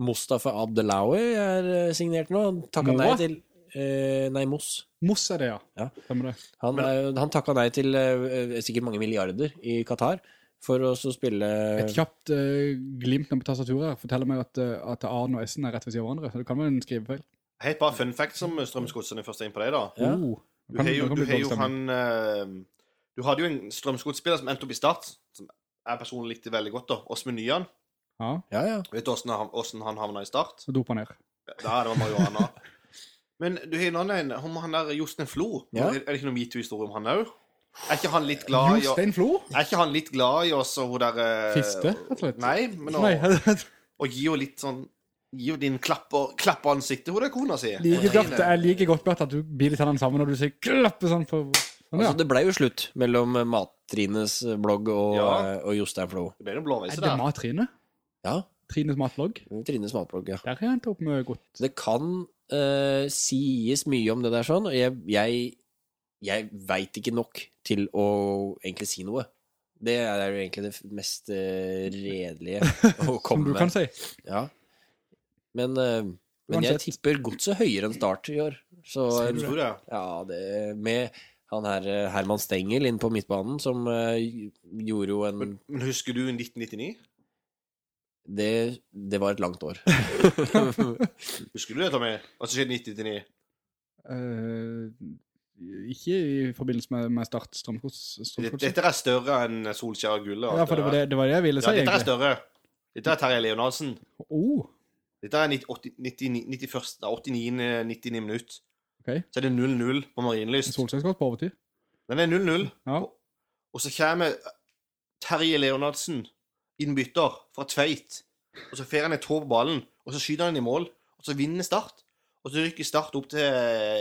Mustafa Abdelawi er eh, signert nå. Han takka nei til eh, Nei, Moss. Moss er det, ja. Ja. Stemmer det. Han, Men, han takka nei til eh, sikkert mange milliarder i Qatar for å så spille Et kjapt eh, glimt på tastaturet her forteller meg at, eh, at A-en og S-en er rett ved siden av hverandre. Så det kan være en skrivefeil. Helt bare fun fact som Strømsgodset først er inn på deg, da. Ja. Oh, Du har jo, du har jo han eh, Du hadde jo en Strømsgodsspiller som endte opp i Start, som jeg personlig likte veldig godt, da. Åsmund Nyan. Ja, Ja, ja. Vet du åssen han, hvordan han havna i Start? dopa ned. Ja, det var marihuana. Men du har en annen en, om han der Jostein Flo. Ja. Er er det ikke noe metoo-historie om han òg? Er ikke han litt glad i Jostein Flo? Er ikke han litt glad i oss og hun der eh, Fiste, rett og slett. Nei, men å, Nei, å gi henne litt sånn Gi henne din klapp på, klapp på ansiktet, hun der kona si. like godt, jeg liker godt Bert, at du biter tennene sammen når du sier klappe sånn på sånn, ja. Altså, det ble jo slutt mellom Mattrines blogg og, Ja. eh, og Jostein Flo. Det ble noe Er blåveise det der. Ja. Trines matblogg. Trines matblogg, ja. Der har jeg endt opp med godt. Det kan uh, sies mye om det der sånn, og jeg, jeg, jeg veit ikke nok til å egentlig si noe. Det er jo egentlig det mest eh, redelige [LAUGHS] å komme med. Som du kan si. Ja. Men, eh, men jeg tipper godset høyere enn Start i år. Så Jeg tror det. ja, det med han her eh, Herman Stengel inn på midtbanen, som uh, gjorde jo en Men, men husker du 1999? Det, det var et langt år. [LAUGHS] Husker du det, Tommy? Hva som skjedde i 1999? Eh, ikke i forbindelse med, med Start Strømsgods. Dette, dette er større enn Solskjær og Gullet. Ja, for det var det, det var det jeg ville si, Ja, dette er egentlig. større. Dette er Terje Leonardsen. Oh, Dette er 90, 80, 90, 91, 89 minutt. ok. Så er det 0-0 på Marienlyst. Solskjær på overtid. Den er 0-0. Ja. Og så kommer Terje Leonardsen, innbytter, fra Tveit. Og så får han et tå på ballen, og så skyter han i mål. Og så vinner Start. Og så rykker Start opp til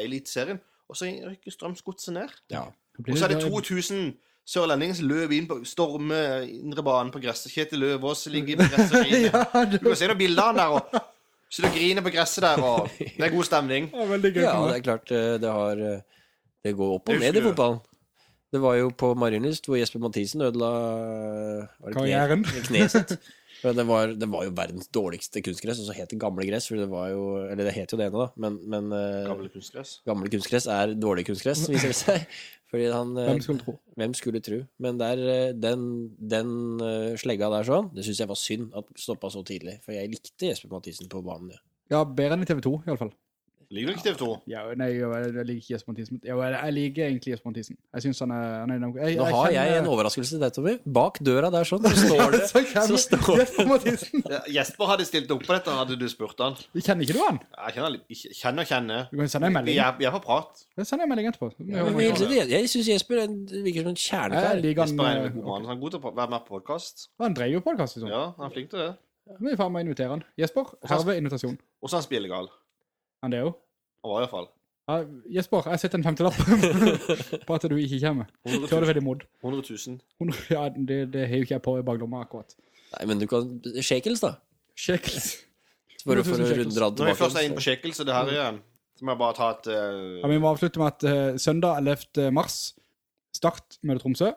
Eliteserien. Og så rykker Strømsgodset ned. Ja. Og så er det det- 2000 sørlendinger som løper inn på stormer indre banen på gresset. Kjetil Løvaas ligger på gresset og griner. [LAUGHS] Ja, Du kan se noen bilder av han der, og så du griner på gresset der, og [LAUGHS] det er god stemning. Ja, veldig gøy. Ja, det er klart eh, det har eh, Det går opp og ned i fotballen. Det var jo på Marienlyst hvor Jesper Mathisen ødela var det kne- Karrieren. [LAUGHS] Kneset. det var, det var jo verdens dårligste kunstgress, og så het det gamle gress. For det var jo Eller det het jo det ene, da, men, men eh, Gamle kunstgress. gamle kunstgress er dårlig kunstgress, viser det seg. [LAUGHS] Fordi han eh, Hvem skulle tro? Hvem skulle tro? Men der, eh, den, den slegga der sånn, det syns jeg var synd at stoppa så tidlig. For jeg likte Jesper Mathisen på banen. Ja. Ja, bedre enn i TV 2, i alle fall. Liker du ikke TV 2? Ja, nei, jeg, jeg liker ikke Jesper Mathisen. Ja, jeg, jeg liker egentlig Jesper Mathisen. Jeg synes han er... Han er jeg, Nå har jeg en overraskelse til deg, Tommy. Bak døra der sånn, så står [LAUGHS] det Så så står Jesper Mathisen. Ja, Jesper hadde stilt opp på dette, hadde du spurt han. Kjenner ikke du han? Jeg kjenner, kjenner og kjenner. Du kan sende en melding. vi er på prat. Jeg sender en melding etterpå. Ja, men. Jeg syns Jesper er virker som en kjernekar. Jesper er en han. god mann. Han er god til å være med på podkast. eh, Han dreier jo podcast, liksom. Ja, han er flink til det. Vi får meg invitere han. Jesper, herved invitasjon. Og så er han spillegal. Han det er jo. Han var iallfall. Ja, Jesper, jeg setter en femtelapp [LAUGHS] på at du ikke kommer. 100 Kjør det 000. veldig mod. 100 000. Hun- Ja, det, det har jo ikke jeg på i baklomma akkurat. Nei, men du kan Shakels, da. Shekels. Bare for å shekels. runde dra Når vi først er inne på Shekels, så det her igjen, så må jeg bare ta et Ja, uh, vi må avslutte med at uh, søndag 11. mars, start møter Tromsø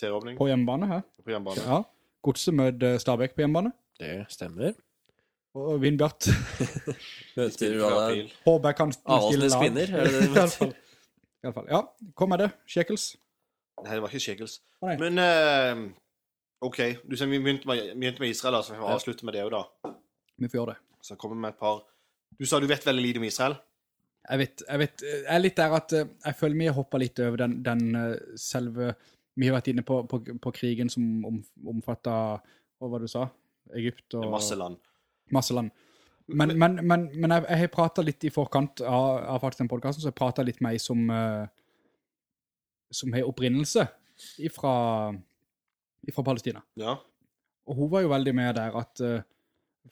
serieåpning på hjemmebane her. på hjemmebane. Ja. Godset møter Stabæk på hjemmebane. Det stemmer. Og Vindbjart. [LAUGHS] Møter du. Håper jeg kan stille lag. spinner, Er det det [LAUGHS] I du alle fall. I alle fall. Ja, kom med det. Shekels. Nei, det var ikke Shekels. Oh. Men uh, OK. Du ser, vi begynte med, begynte med Israel, så vi må avslutte med det òg, da. Vi får gjøre det. Så kommer vi med et par Du sa du vet veldig lite om Israel. Jeg vet, jeg vet, jeg er litt der at eh, jeg føler vi har hoppet litt over den, den eh, selve, vi har vært inne på, på, på krigen som om, omfatta hva var det du sa? Egypt Det og er masse land. Masse land. Men, men, men, men jeg, jeg har pratet litt i forkant av, av faktisk den podcasten, så jeg pratet litt med ei som, eh, som har opprinnelse ifra Palestina. Ja. Og hun var jo veldig med der at, eh,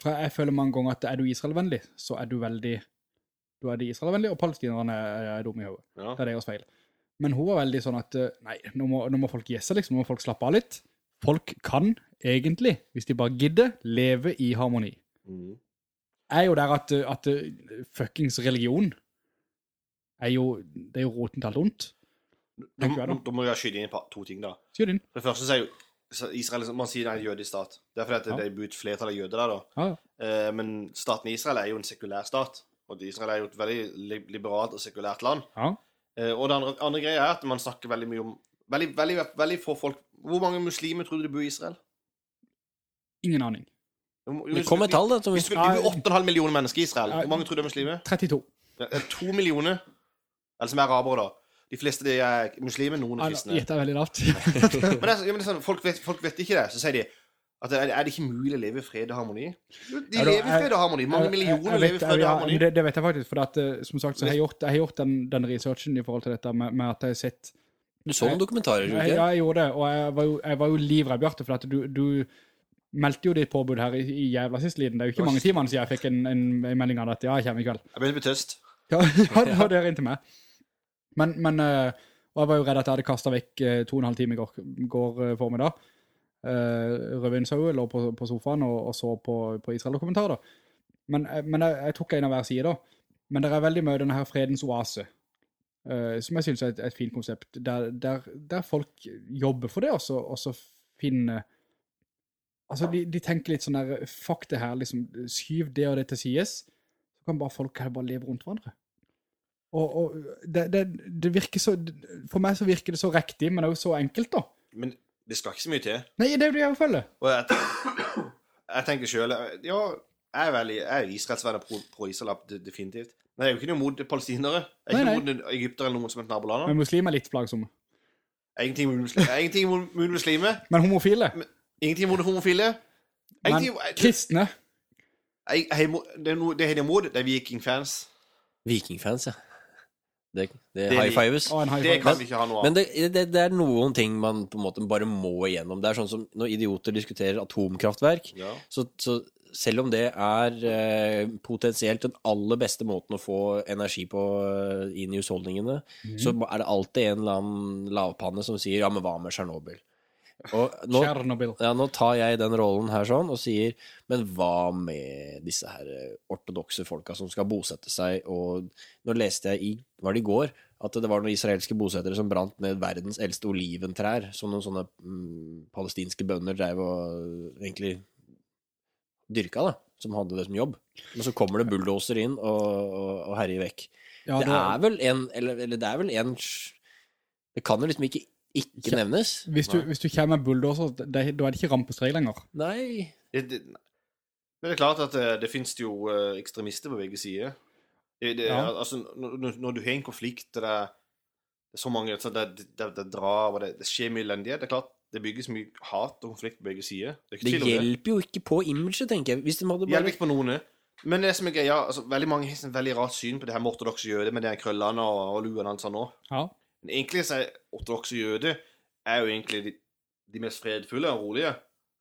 for jeg føler mange ganger at er du Israel-vennlig, så er du veldig, du er de Israel-vennlig, og palestinerne er, er dumme i hodet. ja. Det er deres feil. Men hun var veldig sånn at, eh, nei, nå må, nå må folk gi seg liksom, nå må folk slappe av litt. Folk kan egentlig, hvis de bare gidder, leve i harmoni. Mm. Er jo der at, at fuckings religion er jo, det er jo roten til alt ondt. Da, må jeg skyte inn et par, to ting, da. Din. For det første så er jo Israel Man sier det er en jødisk stat. Det er fordi at Ja. det er et flertall av jøder der, da. Ja, ja. Eh, men staten Israel er jo en sekulær stat. Og Israel er jo et veldig liberalt og sekulært land. ja. Eh, og det andre, andre greia er at man snakker veldig mye om Veldig, veldig, veldig få folk Hvor mange muslimer tror du det bor i Israel? Ingen aning. Det kom et tall, da. Hvis det 8,5 millioner mennesker i Israel, hvor mange tror du er muslimer? 32. Det er to millioner. Eller som er arabere, da. De fleste de er muslimer, noen er kristne. Gjett er veldig lavt. [LAUGHS] Men, det er, ja, men det er sånn, folk, vet, folk vet ikke det. Så sier de at er, det ikke mulig å leve i fred og harmoni? De Ja, da, lever i fred og harmoni. Mange millioner lever i fred og ja, harmoni. Det, det vet jeg faktisk, for at, eh, som sagt, så har jeg gjort, jeg har gjort den, den researchen i forhold til dette med, med at jeg har sett Du så noen dokumentarer, gjorde du ikke? ja, jeg gjorde det, og jeg var jo, jeg var jo livredd, Bjarte, for at du, du meldte jo ditt påbud her i, i jævla sist liden. Det er jo ikke mange timene siden jeg fikk en, en, en melding av at ja, jeg kommer i kveld. Jeg begynner å bli tøst. Ja, [LAUGHS] ja det var det ringte meg. Men, men uh, og jeg var jo redd at jeg hadde kastet vekk uh, to og en halv time i går, går uh, formiddag. Uh, Rødvinshauet lå på, på sofaen og, og så på, på Israel-dokumentarer. Men, men jeg, jeg tok en av hver side da. Men det er veldig mye denne her fredens oase, uh, som jeg synes er et, et fint konsept, der, der, der folk jobber for det, og så finner Altså, de, de tenker litt sånn der, fuck det her, liksom, skyv det og det til sies, så kan bare folk her bare leve rundt hverandre. Og, og det, det, det virker så, for meg så virker det så riktig, men det er jo så enkelt da. Men det skal ikke så mye til. Nei, det er jo det jeg føler. Og jeg, jeg tenker selv, Ja, jeg er veldig Jeg er israelsvenner pro, pro Israel, definitivt. Men jeg er jo ikke noe mot palestinere. Jeg er Nei, ikke mot Egypter eller noen som et naboland. Men muslimer er litt plagsomme. Ingenting mot muslimer. Men homofile? Men homofile, Ingenting mot homofile. men Ingenting- kristne, jeg- jeg er Det er noe det er imot. Det er vikingfans. Vikingfans, ja. Det, det Det er high vi- fives. og en high Det five. kan vi ikke ha noe av. Men det, det, det er noen ting man på en måte bare må igjennom. Det er sånn som når idioter diskuterer atomkraftverk, Ja. så, så selv om det er eh, potensielt den aller beste måten å få energi på eh, inn i husholdningene, så er det alltid en eller annen lavpanne som sier 'ja, men hva med Tsjernobyl'? Nå, ja, nå tar jeg den rollen her sånn og sier Men hva med disse her eh, ortodokse folka som skal bosette seg? Og nå leste jeg i Var det i går? At det var noen israelske bosettere som brant ned verdens eldste oliventrær. Som noen sånne mm, palestinske bønder drev og eh, egentlig dyrka, da. Som hadde det som jobb. Men så kommer det bulldoser inn og, og, og herjer vekk. Ja, det det, er vel en Eller, eller det er vel en Det kan jo liksom ikke ikke nevnes. hvis, du, hvis du kommer med bulldoser, da er det ikke rampestrek lenger. Nei. Det, det, men det er klart at det, det finnes jo eh, ekstremister på begge sider. Det, det, Ja. altså, når, når- du har en konflikt der det er så mange så det, det, det drar, og det, det skjer mye elendighet Det er klart, det bygges mye hat og konflikt på begge sider. Det er Det tvil det. hjelper jo ikke på imaget, tenker jeg. Hvis de hadde bare... hjelper ikke på noen. Men det som er greia, altså, veldig mange har et veldig rart syn på det her med ortodokse jøder med de krøllene og, og luene og alt sånt òg. Ja. Men egentlig så er ortodokse jøder er jo egentlig de, de mest fredfulle og rolige.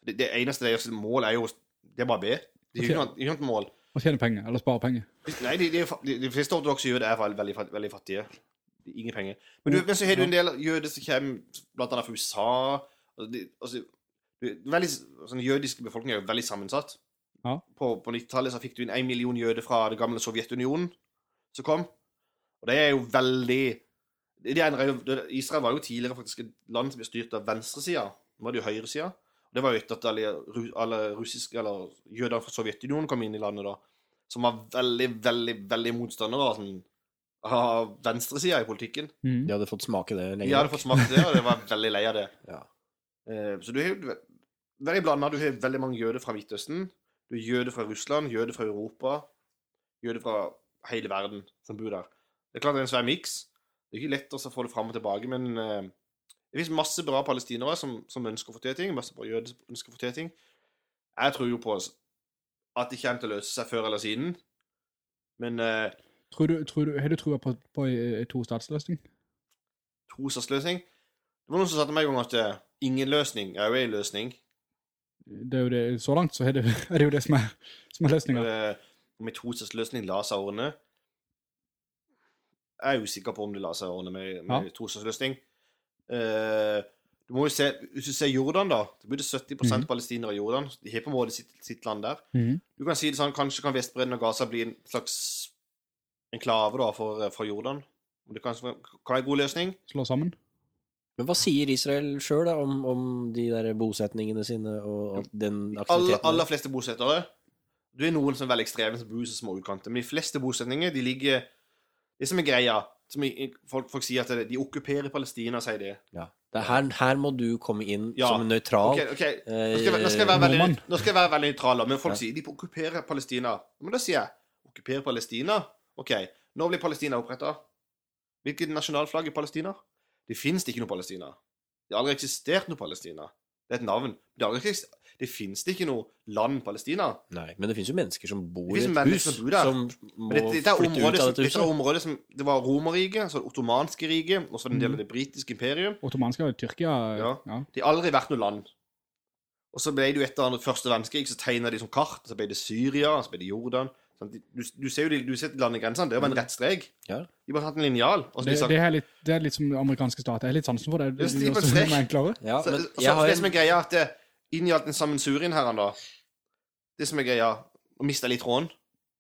Det, det eneste deres mål er jo Det er bare å be. De har ikke noe- mål. Å tjene penger, eller spare penger. Nei, de, de, de, de fleste ortodokse jøder er veldig, veldig, fattige. Ingen penger. Men, du, men så har du en del jøder som kommer blant annet fra USA. Altså, du, veldig, sånn, jødiske befolkning er jo veldig sammensatt. Ja. På, på 90-tallet så fikk du inn en million jøder fra det gamle Sovjetunionen som kom. Og det er jo veldig Israel var jo tidligere faktisk et land som ble styrt av venstresida. Nå var det jo høyresida. Det var jo etter at alle, alle russiske, eller jødene fra Sovjetunionen kom inn i landet, da. Som var veldig, veldig veldig motstandere av, sånn, av venstresida i politikken. Mm. De hadde fått smake det lenge. De hadde fått smake det, og de var [LAUGHS] veldig lei av det. Ja. Eh, så du har jo veldig blanda. Du har veldig mange jøder fra Midtøsten. Du har jøder fra Russland, jøder fra Europa, jøder fra hele verden som bor der. Det er klart det er en svær miks. Det er ikke lett å få det fram og tilbake, men eh, det finnes masse bra palestinere som, som ønsker å få til ting. Masse bra jøder som ønsker å få til ting. Jeg tror jo på at det kommer til å løse seg før eller siden. Men eh, Tror du, tror du, har du trua på, på statsløsning? tostatsløsning? tostatsløsning Det var noen som sa til meg en gang at eh, ingen løsning er jo en løsning. Det er jo det, så langt så er det, [LAUGHS] er det jo det som er, som er løsninga. Eh, om en tostatsløsning lar seg ordne Jeg er usikker på om det lar seg ordne med, med Ja. tostatsløsning. Uh, du må jo se, Hvis du ser Jordan, da Det bor 70 mm. palestinere i Jordan. De har på en måte sitt, sitt land der. Mm. Du kan si det sånn, Kanskje kan Vestbredden og Gaza bli en slags enklave da, for, for Jordan. Det kan, kan være en god løsning. Slå sammen. Men hva sier Israel sjøl om, om de der bosetningene sine og og den Alle, aktiviteten? aller fleste bosettere Du er noen som er veldig ekstreme, som bor i små utkanter. Men de fleste bosetninger de ligger Det som er greia som folk, folk sier at de okkuperer Palestina, sier de. Ja. Det er her, her må du komme inn Ja. som nøytral. Ok, ok. Nå skal, jeg, nå, skal jeg være veldig, nå skal jeg være veldig nøytral, men folk Ja. sier de okkuperer Palestina. Men da sier jeg okkuperer Palestina? OK, når blir Palestina oppretta? Hvilket nasjonalflagg er Palestina? Det fins ikke noe Palestina. Det har aldri eksistert noe Palestina. Det er et navn. Det, har aldri eksist- det fins ikke noe land Palestina. Nei, men det finnes jo mennesker som bor Det i et hus, som bor der. som må det, det, det flytte ut av som, huset. dette er området som Det var Romerriket, så det ottomanske riket, og så en del av det britiske imperium. Ottomanske og Tyrkia Ja. ja. Det har aldri vært noe land. Og så ble det jo etter andre første verdenskrig, så tegna de som kart. Så ble det Syria, så ble det Jordan. Du, du ser jo de, du ser landegrensene. Det er jo bare en rett strek. Ja. De bare tatt en linjal. Det, de det, er litt, det er litt som amerikanske stater. Jeg har litt sansen for det. Det det, det, men så, jeg har det som er greia, at det, i alt den sammensurien her, da Det som er greia Å miste litt tråden.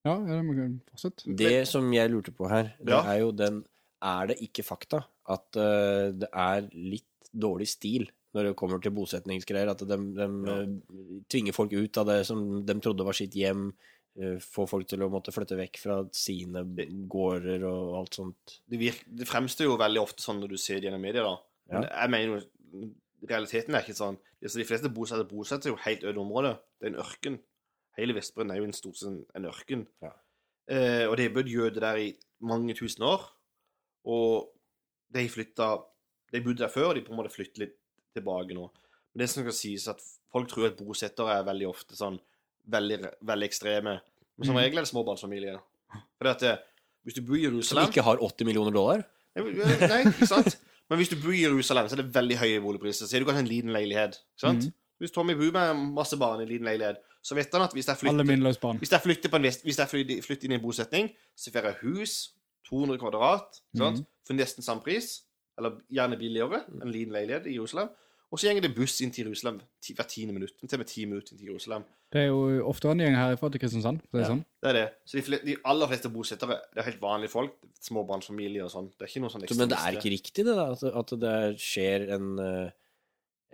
Ja, ja, det må jeg fortsette. det som jeg lurte på her, det Ja. er jo den Er det ikke fakta at uh, det er litt dårlig stil når det kommer til bosetningsgreier? At de, de eh, tvinger folk ut av det som de trodde var sitt hjem? eh, Får folk til å måtte flytte vekk fra sine gårder og alt sånt. Det, virker, det fremstår jo veldig ofte sånn når du ser det gjennom media, da. Men jeg mener jo Realiteten er ikke sånn. Er så De fleste bosetter bosetter seg jo helt øde områder. Det er en ørken. Hele Vestbredden er jo en stort sett en- en ørken. Ja. Eh, og det har bodd jøder der i mange tusen år. Og de flytta De bodde der før, og de på en måte flytter litt tilbake nå. Men det som skal sies, at folk tror at bosettere er veldig ofte sånn veldig, veldig ekstreme. Men som Mhm. regel er det småbarnsfamilier. For at eh, hvis du bor i Jerusalem Som ikke har 80 millioner dollar? Nei, ikke sant? Men hvis du bor i Jerusalem, så er det veldig høye boligpriser. Så er du kanskje en liten leilighet. sant? Mm. Hvis Tommy bor med masse barn i en liten leilighet, så vet han at hvis jeg flytter, hvis jeg flytter, på en vest, hvis jeg flytter, flytter inn i en bosetning, så får jeg hus, 200 kvadrat, sant? Mm. for nesten samme pris, eller gjerne billigere, en liten leilighet i Jerusalem. Og så går det buss inn til Jerusalem hver hvert tiende minutt. Til og med ti minutter inn til Jerusalem. Det er jo ofte en gjeng herfra til Kristiansand. Det er Ja. sånn. Det er det. Så de, de aller fleste bosettere det er helt vanlige folk. Småbarnsfamilier og sånn. Det er ikke noe sånn Så, men det er ikke riktig, det, da? At, at det skjer en, eh,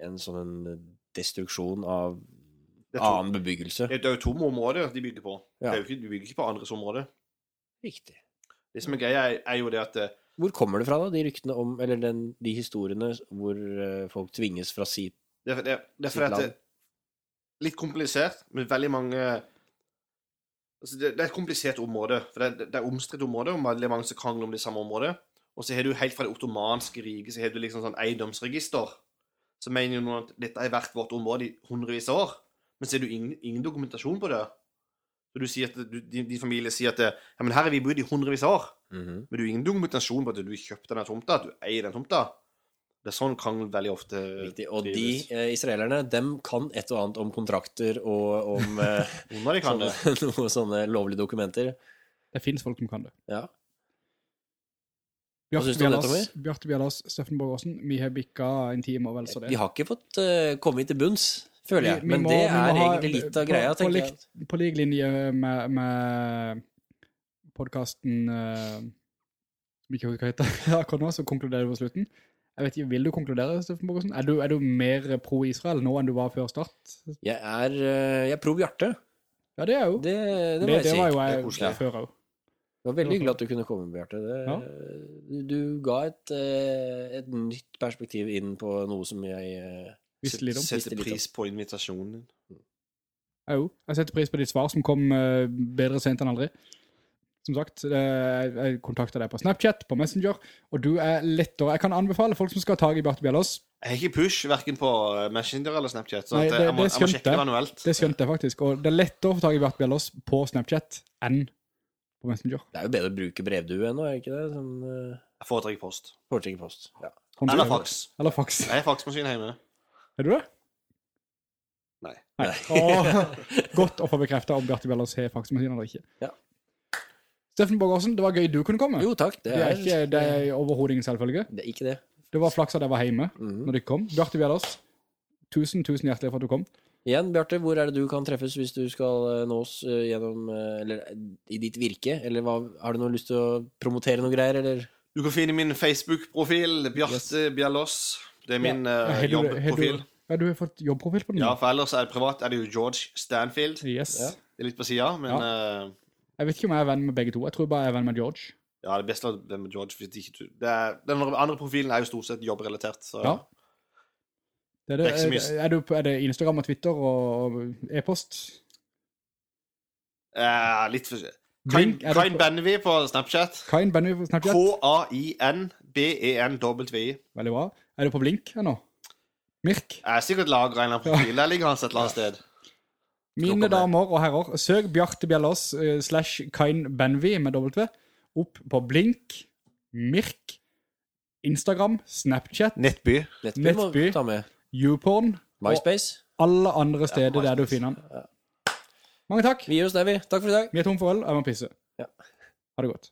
en sånn en destruksjon av to- annen bebyggelse? Det er jo tomme områder de bygger på. Ja. Det er jo ikke, de bygger ikke på andres område. Riktig. Det som er greia, er, er jo det at eh, Hvor kommer det fra, da, de ryktene om Eller den, de historiene hvor eh, folk tvinges fra sitt, Det er, det, er- det Sitt at det er litt komplisert, men veldig mange altså det, det er et komplisert område. For det, det er omstridt område, og veldig mange som krangler om det samme området. Og så har du helt fra det ottomanske riket så har du liksom sånn eiendomsregister. Så mener jo noen at dette har vært vårt område i hundrevis av år. Men så er det ingen, ingen dokumentasjon på det. Så du sier at du, din, din familie sier at ja, men her har vi bodd i hundrevis av år. Men du har ingen dokumentasjon på at du kjøpte den tomta, at du eier den tomta. Det er sånn krangel veldig ofte Viktig. Og de eh, israelerne, dem kan et og annet om kontrakter og om [LAUGHS] eh, Noen av de kan det. sånne, [LAUGHS] noen sånne lovlige dokumenter. Det fins folk som kan det. Ja. Bjarte Bjellås, Bjarte Bjellås, Steffen Borg Aasen, vi har bikka en time og vel så det. Vi har ikke fått uh, kommet til bunns, føler jeg. Vi- vi Men må- det er ha- egentlig litt av greia, på tenker jeg. På lik linje med, med podkasten uh, som ikke husker hva heter [LAUGHS] akkurat nå, så konkluderer du på slutten. Jeg vet ikke, Vil du konkludere, Steffen Borgersen? Er du, er du mer pro-Israel nå enn du var før start? Jeg er, eh, jeg er pro Bjarte. Ja, det er jo. Det, det Det, det var jo Det jeg koselig. før òg. Det var veldig hyggelig at du kunne komme, Bjarte. Det, Ja. du, du ga et, eh, et nytt perspektiv inn på noe som jeg eh, Visste litt om. Setter pris på invitasjonen din. Jeg òg. Jeg setter pris på ditt svar, som kom eh, bedre sent enn aldri. Som sagt, eh, jeg, kontakter deg på Snapchat, på Messenger, og du er lettere Jeg kan anbefale folk som skal ha tak i Bjarte Bjellås. Jeg har ikke push verken på eh, Messenger eller Snapchat, så Nei, det- jeg, må, det jeg må sjekke det manuelt. Det skjønte jeg faktisk. Og det er lettere å få tak i Bjarte Bjellås på Snapchat enn på Messenger. Det er jo bedre å bruke brevdue ennå, er det ikke det? Som, uh, Jeg foretrekker post. Foretrekker post. Ja. Eller fax. Eller fax. Jeg har faksmaskin hjemme. Er du det? Nei. [LAUGHS] Nei. Åh, godt å få bekreftet om Bjarte Bjellås har faksmaskin eller ikke. Ja. Steffen Borgårdsen, det var gøy du kunne komme. Jo, takk. Det det er, er, ikke, det er overhodet ingen selvfølge. det er ikke det. Det var flaks at jeg var hjemme Mhm. når du kom. Bjarte Bjellås, tusen, tusen hjertelig for at du kom. Igjen, Bjarte, hvor er det du kan treffes hvis du skal eh, nås eh, gjennom eh, Eller i ditt virke? Eller hva, har du noe lyst til å promotere noe greier, eller? Du kan finne min Facebook-profil, Bjarte Bjellås. Det er min Ja, har jobbprofil. Ja, du har fått jobbprofil på den? Ja, for ellers er det privat er det jo George Stanfield. Yes. Ja. Det er litt på sida, men eh, Jeg vet ikke om jeg er venn med begge to. Jeg tror bare jeg er venn med George. ja, det beste er med George. Hvis ikke, du- den andre profilen er jo stort sett jobbrelatert. Så Ja. Det er, det, Det er ikke så er, mye- er, du er det Instagram og Twitter og e-post? Eh, litt for Kain Kain på- på Snapchat. Kain Bennevi på Snapchat? K-a-i-n-b-e-n-w-i. Veldig bra. Er du på Blink ennå? Mirk? Jeg er sikkert lagra en profil. Der ligger han et eller annet sted. Mine damer og herrer, søk Bjarte Bjellås uh, slash Kain Benvi med W opp på Blink, Mirk, Instagram, Snapchat, Nettby. Nettby, Nettby. må ta med. YouPorn MySpace. og alle andre steder der du finner den. Mange takk. Vi gir oss der, vi. Takk for i dag. Vi er tom for øl, jeg må pisse. Ja. Ha det godt.